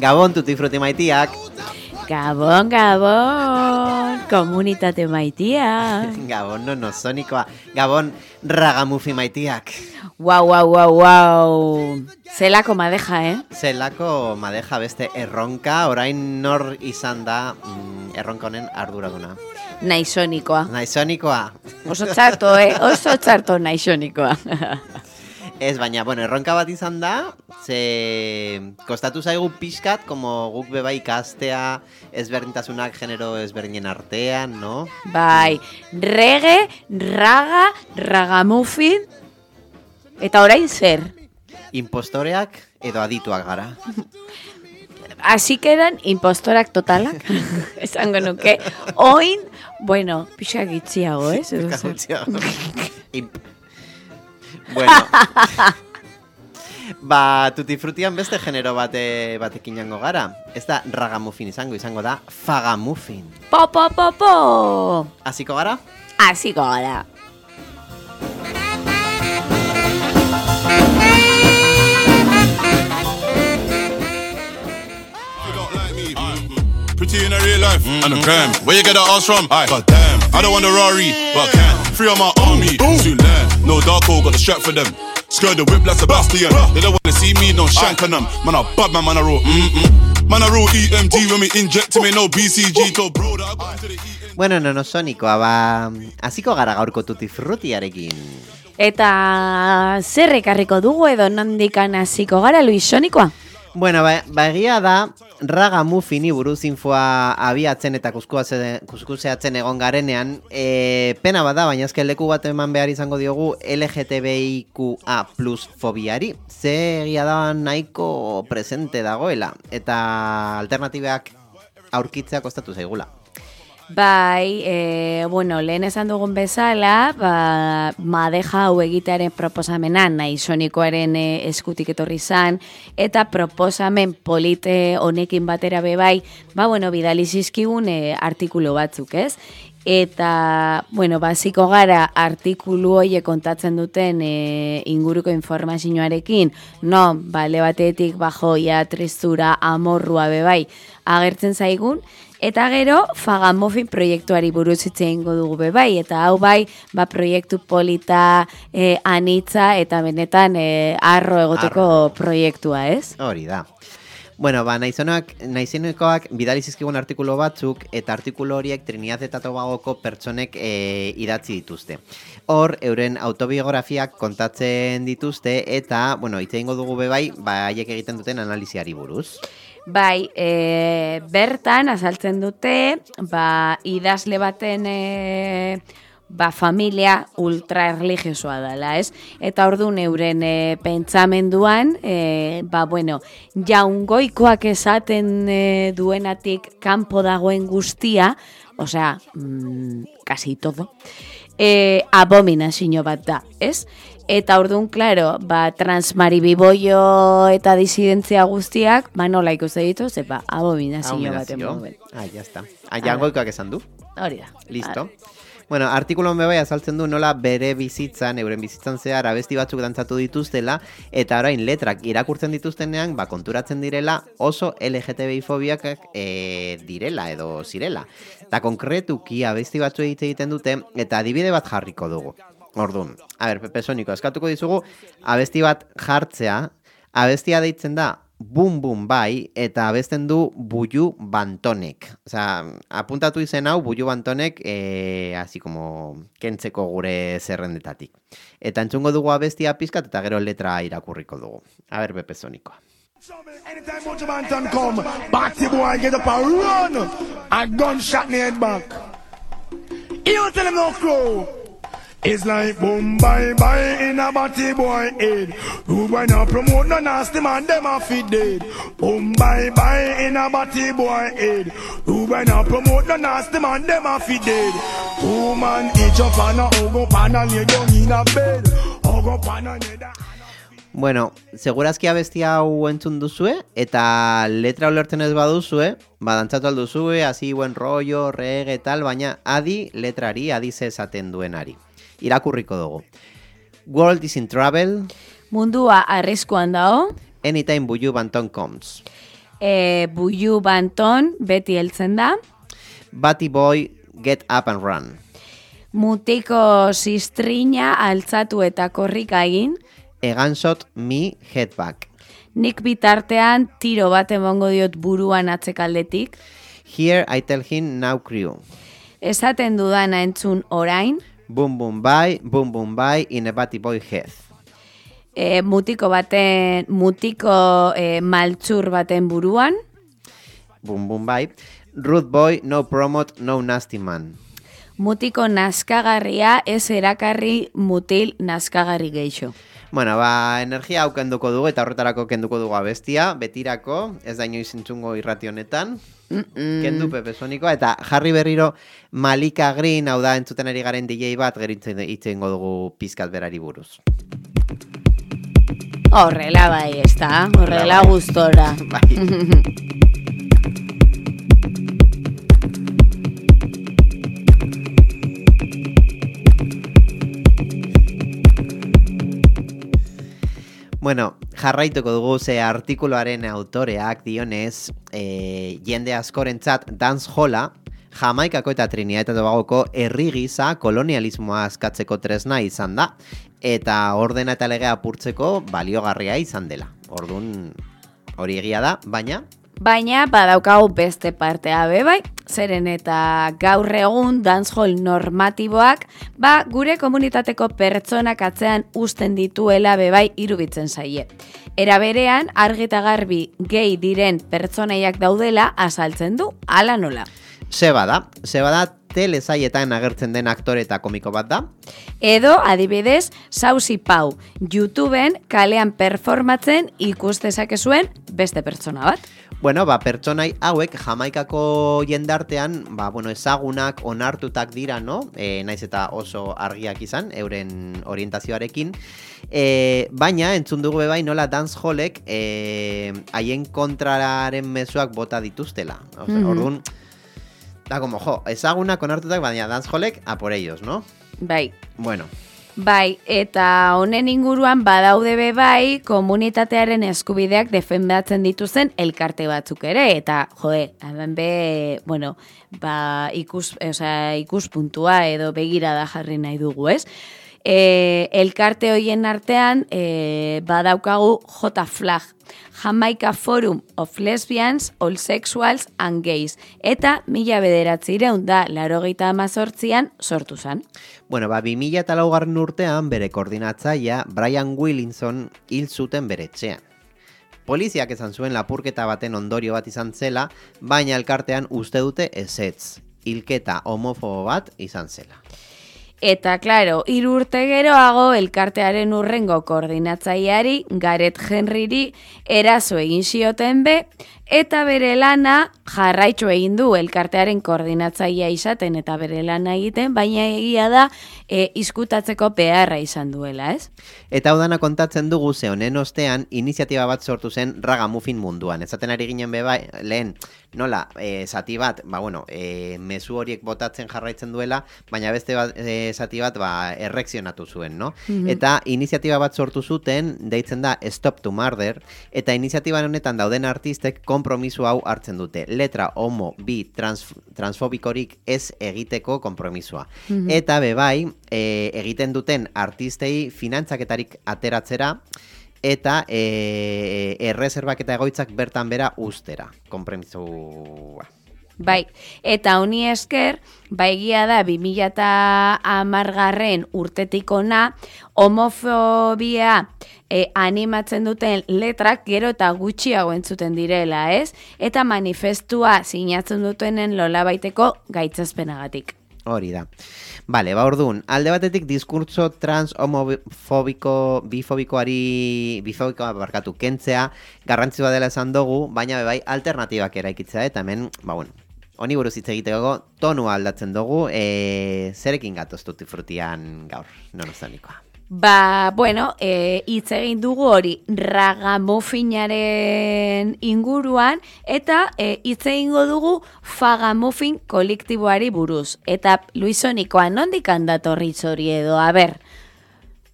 Gabon tutti frutti maitiak. Gabon, Gabon, komunitate maitia. Gabon nonosonikoa. Gabon, ragamufi maitiak. Wow, wow, wow, wow. Zelako madeja, eh? Zelako madeja beste erronka, orain nor izan da mm, erronka honen arduraduna. Naizonikoa. Naizonikoa. Oso txarto, eh? Oso txarto naizonikoa. <laughs> Ez, baina, bueno, erronka bat izan da, ze kostatu zaigu pixkat, como guk beba ikastea, ezberdintasunak genero ezberdinen artean, no? Bai, rege, raga, ragamuffin, eta orain zer? Impostoreak edo adituak gara. Así quedan impostorak totalak, <laughs> esango nuke. Oin, bueno, pixak gitziago, eh? Pixak gitziago. <laughs> bueno. <laughs> ba, tutti frutian beste genero bate, batekin jango gara. Ez da ragamuffin izango, izango da fagamuffin. Po, po, po, po! Hasiko gara? Hasiko gara. Pretty in a real life and a gram. Where you get that ass from? Aye. God damn. I don't want a Rari, but I can. Free on my army. Soon learn. No Darko, got the strap for them. Skirt the whip like Sebastian. They don't wanna see me, no shank on them. Man, I bad man, man, I roll. Mm-mm. Man, I roll EMT when we inject me, no BCG. Told bro that I got into the Bueno, nono sonikoa, ba, hasiko gara gaurko tutti frutiarekin. Eta zer ekarriko dugu edo nondikan hasiko gara, Luis Sonikoa? Bueno, ba, egia da, ragamuffini buruz infoa abiatzen eta kuskuseatzen egon garenean, e, pena bada, baina ezken leku bat eman behar izango diogu LGTBIQA plus fobiari. Ze egia da nahiko presente dagoela, eta alternatibeak aurkitzea kostatu zaigula. Bai, e, bueno, lehen esan dugun bezala, ba, madeja hau egitearen proposamena nahi sonikoaren e, eskutik etorri zan, eta proposamen polite honekin batera be bai, ba, bueno, bidali zizkigun e, artikulu batzuk, ez? Eta, bueno, basiko gara artikulu hoie kontatzen duten e, inguruko informazioarekin, no, bale batetik bajoia, tristura, amorrua bebai agertzen zaigun, Eta gero, Fagamofin proiektuari buruz hitz egingo dugu be bai, eta hau bai, ba proiektu polita, e, anitza eta benetan e, arro egoteko proiektua, ez? Hori da. Bueno, ba, naizonak, naizenekoak bidali zizkigun artikulu batzuk, eta artikulu horiek Trinidad eta Tobagoko pertsonek e, idatzi dituzte. Hor, euren autobiografiak kontatzen dituzte, eta, bueno, hitz egingo dugu be bai, ba, haiek egiten duten analiziari buruz. Bai, e, bertan azaltzen dute, ba, idazle baten e, ba, familia ultra erligiosoa dela, ez? Eta orduan euren e, pentsamenduan, e, ba, bueno, jaungoikoak esaten e, duenatik kanpo dagoen guztia, osea, mm, casi todo, e, abominazio bat da, ez? Eta orduan, claro, ba, transmaribiboio eta disidentzia guztiak, ba, nola ikuste ditu, ze, ba, abominazio bat emomen. Ah, ya está. Ah, jangoikoak esan du. Hori da. Listo. Bueno, artikuluan bebai azaltzen du nola bere bizitzan, euren bizitzan zehar abesti batzuk dantzatu dituztela, eta orain letrak irakurtzen dituztenean, ba, konturatzen direla oso LGTBI fobiak e, direla edo zirela. Eta konkretuki abesti batzu egite egiten dute, eta adibide bat jarriko dugu. Ordun, a ber, Pepe Soniko, eskatuko dizugu, abesti bat jartzea, abestia deitzen da, bum bum bai, eta abesten du buju bantonek. Osea, apuntatu izen hau buju bantonek, e, así como, kentzeko gure zerrendetatik. Eta entzungo dugu abestia pizkat, eta gero letra irakurriko dugu. A ber, Pepe Sonikoa. Anytime Mojo Banton come, Batty boy get up and run. A gunshot in the head back. You tell him no crow. It's like boom bye bye in a batty boy head. Who boy not promote no nasty man, them a fit dead. Boom bye bye in a batty boy head. Boy promote no nasty man, them a fit dead. Two man each up and a hug up and a lay down in a bed. Hug up and a lay down. Bueno, segurazki abestia hau entzun duzue, eta letra ulertzen ez baduzue, badantzatu alduzue, buen rollo, reggae tal, baina adi letrari, adi ze esaten duenari. Irakurriko dugu. World is in trouble, Mundua arriskuan dago, anytime buyu banton comes. e, buiu banton beti heltzen da, Batty boy, get up and run. mutiko zistrina altzatu eta korrika egin, Eganshot me head back. nik bitartean tiro bat emongo diot buruan atzekaldetik, Here I tell him now crew. esaten dudana entzun orain, Boom boom bye, boom boom bye in a batty boy head. e, mutiko baten, mutiko e, maltzur baten buruan, Boom boom bye. Rude boy, no promote, no nasty man. mutiko naskagarria ez erakarri mutil naskagarri geixo. Bueno, ba, energia hau kenduko dugu eta horretarako kenduko dugu abestia, betirako, ez da inoiz entzungo irrati honetan. Kendu Pepe Sonikoa eta jarri berriro Malika Green, hau da entzuten ari garen DJ bat, geritzen itzengo dugu pizkat berari buruz. Horrela bai, ez da? Horrela bai. <laughs> <laughs> Bueno, jarraituko dugu ze artikuluaren autoreak dionez, e, jende askorentzat dancehalla Jamaikako eta Trinidad eta Tobagoko herri gisa kolonialismoa askatzeko tresna izan da eta ordena eta legea apurtzeko baliogarria izan dela. Ordun hori egia da, baina Baina badaukagu beste partea be bai, zeren eta gaur egun dancehall normatiboak ba gure komunitateko pertsonak atzean uzten dituela be bai irubitzen zaie. Era berean argi eta garbi gehi diren pertsonaiak daudela azaltzen du hala nola. Seba da, Seba da telesaietan agertzen den aktore eta komiko bat da. Edo, adibidez, Sausi Pau, YouTubeen kalean performatzen ikus dezakezuen beste pertsona bat. Bueno, ba, pertsonai hauek jamaikako jendartean, ba, bueno, ezagunak onartutak dira, no? E, naiz eta oso argiak izan, euren orientazioarekin. E, baina, entzun dugu be bai nola dancehallek e, haien kontraren mezuak bota dituztela. Osea, Mhm. Orduan, da como, jo, ezagunak onartutak, baina dancehallek a por ellos, no? Bai, Bueno, Bai, eta honen inguruan badaude be bai komunitatearen eskubideak defendatzen dituzen elkarte batzuk ere eta jode, hemen be, bueno, ba ikus, osea, ikuspuntua edo begirada jarri nahi dugu, ez? E, elkarte hoien artean e, badaukagu J Flag, Jamaica Forum of Lesbians, All Sexuals and Gays, eta mila bederatzireun da larogeita amazortzian sortu zen. Bueno, ba, 2000 eta laugarren urtean bere koordinatzaia Brian Willinson hil zuten bere etxean. Poliziak esan zuen lapurketa baten ondorio bat izan zela, baina elkartean uste dute ezetz. Hilketa homofobo bat izan zela. Eta, claro, hiru urte geroago elkartearen urrengo koordinatzaileari Gareth Henryri eraso egin zioten be, eta bere lana jarraitzu egin du elkartearen koordinatzailea izaten eta bere lana egiten, baina egia da e, izkutatzeko beharra izan duela, ez? Eta hau dana kontatzen dugu ze honen ostean iniziatiba bat sortu zen ragamuffin munduan. Ezaten ari ginen be bai, lehen, nola, e, zati bat, ba bueno, e, mezu horiek botatzen jarraitzen duela, baina beste bat, e, zati bat, ba, errekzionatu zuen, no? Mhm. Eta iniziatiba bat sortu zuten, deitzen da Stop to Murder, eta iniziatiba honetan dauden artistek konpromiso hau hartzen dute. Letra homo, bi, trans, transfobikorik ez egiteko konpromisoa. Mhm. Eta be bai, e, egiten duten artistei finantzaketarik ateratzera, eta e, erreserbak eta egoitzak bertan bera ustera. Konpromisua. Bai, eta honi esker, baigia da 2000 garren urtetik ona, homofobia e, animatzen duten letrak gero eta gutxiago entzuten direla, ez? Eta manifestua sinatzen dutenen lolabaiteko gaitzazpenagatik. Hori da. Bale, ba orduan, alde batetik diskurtso trans homofobiko, bifobikoari, bifobikoa barkatu kentzea, garrantzitsua dela esan dugu, baina be bai alternatibak eraikitzea, eta hemen, ba bueno, honi buruz hitz egiteko tonua aldatzen dugu, e, zerekin gatoz tutti frutian gaur, nonozanikoa. Ba, bueno, e, hitz egin dugu hori ragamufinaren inguruan eta e, hitz egingo dugu fagamufin kolektiboari buruz. Eta Luisonikoa, nondik handatorri hori edo, a ber.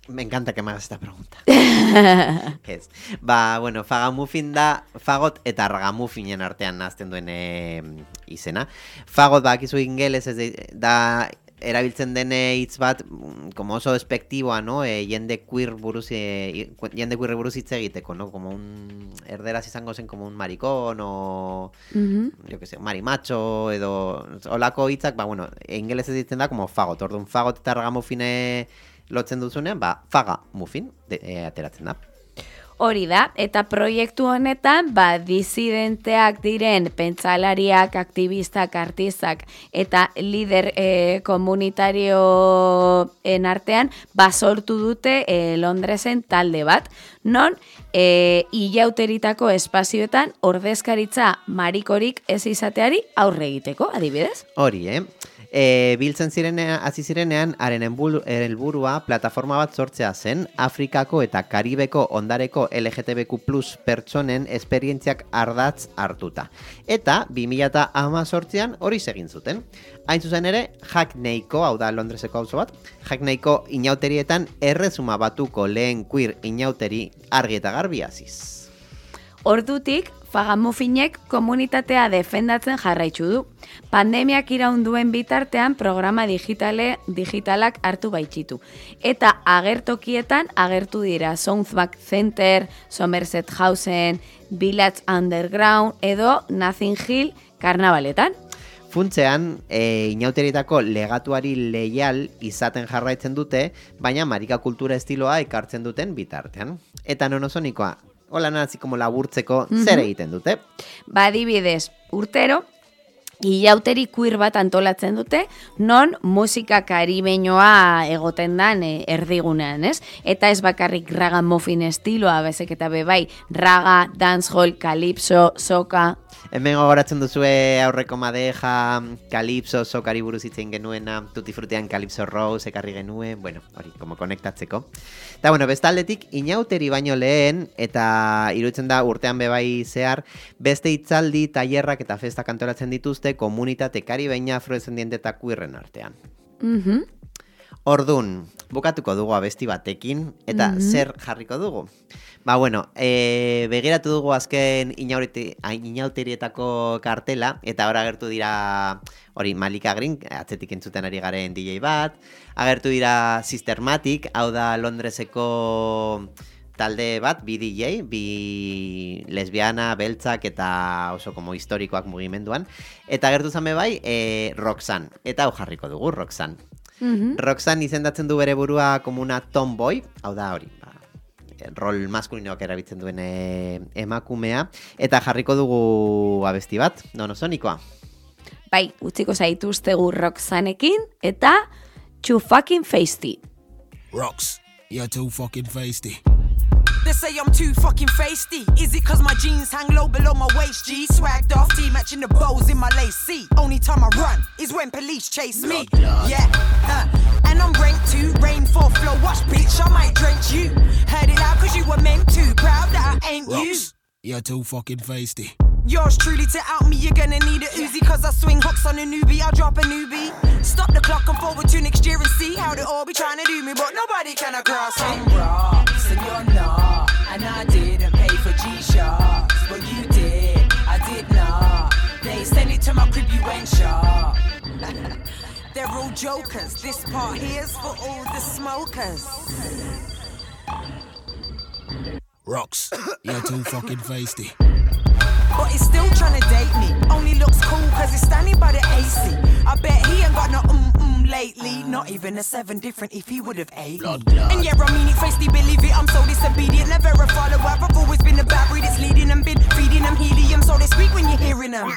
Me encanta que me hagas esta pregunta. <laughs> Ez. Ba, bueno, fagamufin da, fagot eta ragamufinen artean nazten duen eh, izena. Fagot, ba, akizu ingeles, ez de- da erabiltzen den hitz bat, mm, como oso despectivoa, no? E, jende queer buruz, e, jende queer buruz hitz egiteko, no? Como un, erderaz izango zen como un maricón, o, yo que sé, marimacho, edo, olako hitzak, ba, bueno, ingelesez ditzen da, como fagot, orduan fagot eta ragamufine lotzen duzunean, ba, faga muffin de, e, ateratzen da. Hori da, eta proiektu honetan, ba, disidenteak diren pentsalariak, aktivistak, artistak eta lider e, komunitarioen artean, ba, sortu dute e, Londresen talde bat, non e, ilauteritako espazioetan ordezkaritza marikorik ez izateari aurre egiteko, adibidez? Hori, eh? E, biltzen zirenean, hasi zirenean, haren helburua plataforma bat sortzea zen, Afrikako eta Karibeko ondareko LGTBQ plus pertsonen esperientziak ardatz hartuta. Eta 2018an hori egin zuten. Hain zuzen ere, Hackneyko, hau da Londreseko auzo bat, Hackneyko inauterietan errezuma batuko lehen queer inauteri argi eta garbi hasiz. Ordutik, Fagamufinek komunitatea defendatzen jarraitzu du. Pandemiak iraun duen bitartean programa digitale, digitalak hartu baitxitu. Eta agertokietan agertu dira Southbank Center, Somerset Housen, Village Underground edo Nothing Hill karnabaletan. Funtzean, e, inauterietako legatuari leial izaten jarraitzen dute, baina marika kultura estiloa ekartzen duten bitartean. Eta nonosonikoa, hola nazi como laburtzeko zer Mhm. egiten dute? Ba, adibidez, urtero, Ilauteri queer bat antolatzen dute, non musika karibeñoa egoten dan e, erdigunean, ez? Eta ez bakarrik raga muffin estiloa, bezek eta bebai, raga, dancehall, calypso, soka, Hemen gogoratzen duzue aurreko madeja, Calypso, sokari buruz itzen genuena, Tutti Frutian Calypso Rose ekarri genuen, bueno, hori, como konektatzeko. Eta bueno, bestaldetik, inauteri baino lehen, eta iruditzen da urtean bebai zehar, beste hitzaldi, tailerrak eta festak antolatzen dituzte komunitate karibeina afrodescendiente eta queerren artean. Mhm. Ordun, bukatuko dugu abesti batekin, eta Mhm. zer jarriko dugu? Ba, bueno, e, begiratu dugu azken inauterietako kartela, eta ora agertu dira, hori, Malika Green, atzetik entzuten ari garen DJ bat, agertu dira Systematic, hau da Londreseko talde bat, bi DJ, bi lesbiana, beltzak eta oso como historikoak mugimenduan, eta agertu zame bai, e, Roxanne, eta hau jarriko dugu, Roxanne. Mhm. Roxanne izendatzen du bere burua como una tomboy, hau da hori, ba, rol maskulinoak erabiltzen duen eh, emakumea, eta jarriko dugu abesti bat, nonosonikoa. Bai, utziko zaituztegu Roxanekin, eta Too Fucking Feisty. Rocks, you're too fucking feisty. They say I'm too fucking feisty. Is it cause my jeans hang low below my waist? G swagged off, T matching the bows in my lace. See, only time I run is when police chase me. Yeah, uh, and I'm ranked to rainfall flow. Watch, bitch, I might drench you. Heard it loud cause you were meant to. Proud that I ain't you. You're too fucking feisty. Yours truly to out me, you're gonna need a Uzi Cause I swing hooks on a newbie, I'll drop a newbie Stop the clock and forward to next year and see How they all be trying to do me But nobody can cross me I'm rocks and you're not. And I didn't pay for G-Shocks, but you did. I did not. They send it to my crib, you ain't sharp. <laughs> They're all jokers This part here's for all the smokers Rocks, you're too fucking feisty. But he's still trying to date me Only looks cool cause he's standing by the AC I bet he ain't got no um um lately Not even a seven different if he would've ate me And yeah, I mean it, feisty, believe it I'm so disobedient, never a follower I've always been the bad breed that's leading them Been feeding them helium so they squeak when you're hearing them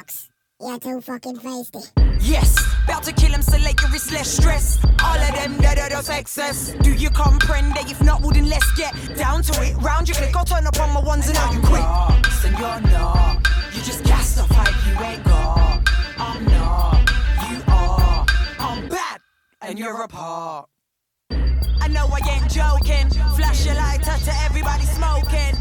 You're too fucking feisty. Yes, about to kill him so like your wrist less stress. All of them dead are just excess. Do you comprehend that if not, wouldn't let's get down to it? Round your click, I'll turn up on my ones and now you quit. Rocks and you're not. You just gassed off hype you ain't got. I'm not. You are. I'm bad and you're apart. I know I ain't joking. Flash your lighter to everybody smoking.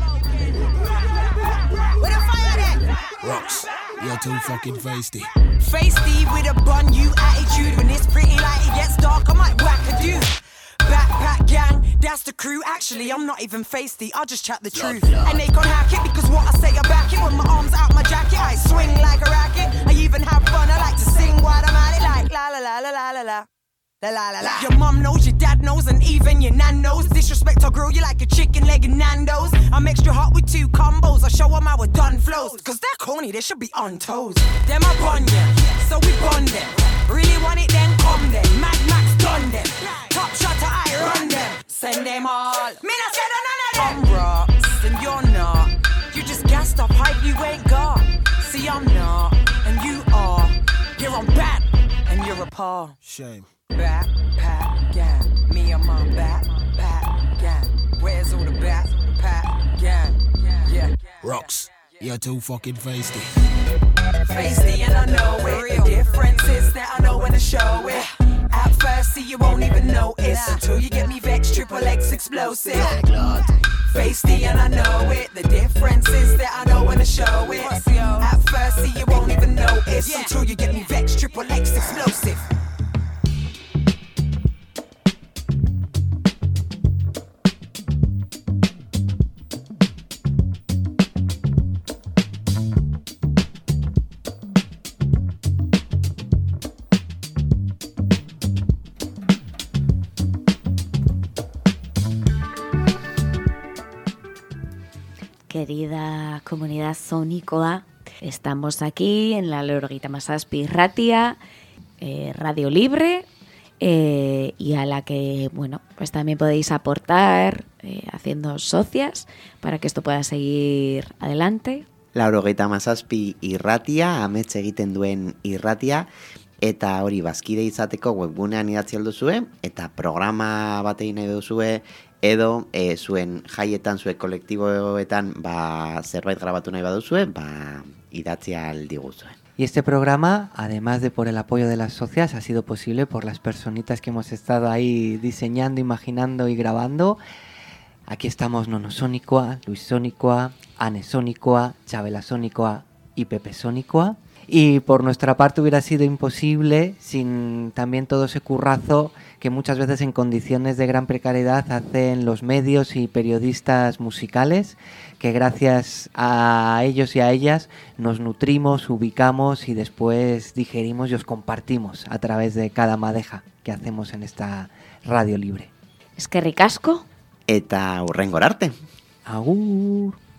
Where the fire at? Rocks, you're too fucking feisty. Feisty with a bun, you attitude. When it's pretty light, it gets dark, I might whack a dude. Backpack gang, that's the crew. Actually, I'm not even feisty, I'll just chat the truth. And they gon' hack it because what I say, I back it. When my arms out my jacket, I swing like a racket. I even have fun, I like to sing while I'm at it, like la la la la la la la. La la la la. Your mum knows, your dad knows, and even your nan knows. Disrespect, I'll grill you like a chicken leg in Nando's. I'm extra hot with two combos. I show them how it done flows. Cause they're corny, they should be on toes. Them a bun ya, so we Paul. Shame. Backpack gang. Me and my backpack gang. Where's all the backpack gang? Yeah. Rocks. You're too fucking feisty. Feisty and I know it. The difference is that I know when to show it. At first, see, you won't even notice until you get me vexed, triple X explosive. Feisty and I know it. The difference is that I know when to show it. At first, see, you won't even notice until you get me vexed, triple X explosive. Querida comunidad sónicoa, estamos aquí en la Lorguita Masaspi Ratia, eh, Radio Libre, eh, y a la que, bueno, pues también podéis aportar eh, haciendo socias para que esto pueda seguir adelante. Laurogeita mazazpi irratia, amets egiten duen irratia, eta hori bazkide izateko webgunean idatzi alduzue, eta programa bat egin nahi duzue, edo e, zuen jaietan, zuen kolektiboetan ba, zerbait grabatu nahi baduzue, ba, idatzi aldiguzue. Y este programa, además de por el apoyo de las socias, ha sido posible por las personitas que hemos estado ahí diseñando, imaginando y grabando. Aquí estamos Nonosónicoa, Luis Sónicoa, Anne Sónicoa, Chabela Sónicoa y Pepe Sónicoa. Y por nuestra parte hubiera sido imposible sin también todo ese currazo que muchas veces en condiciones de gran precariedad hacen los medios y periodistas musicales, que gracias a ellos y a ellas nos nutrimos, ubicamos y después digerimos y os compartimos a través de cada madeja que hacemos en esta radio libre. Es que ricasco. Eta urrengor arte. Agur.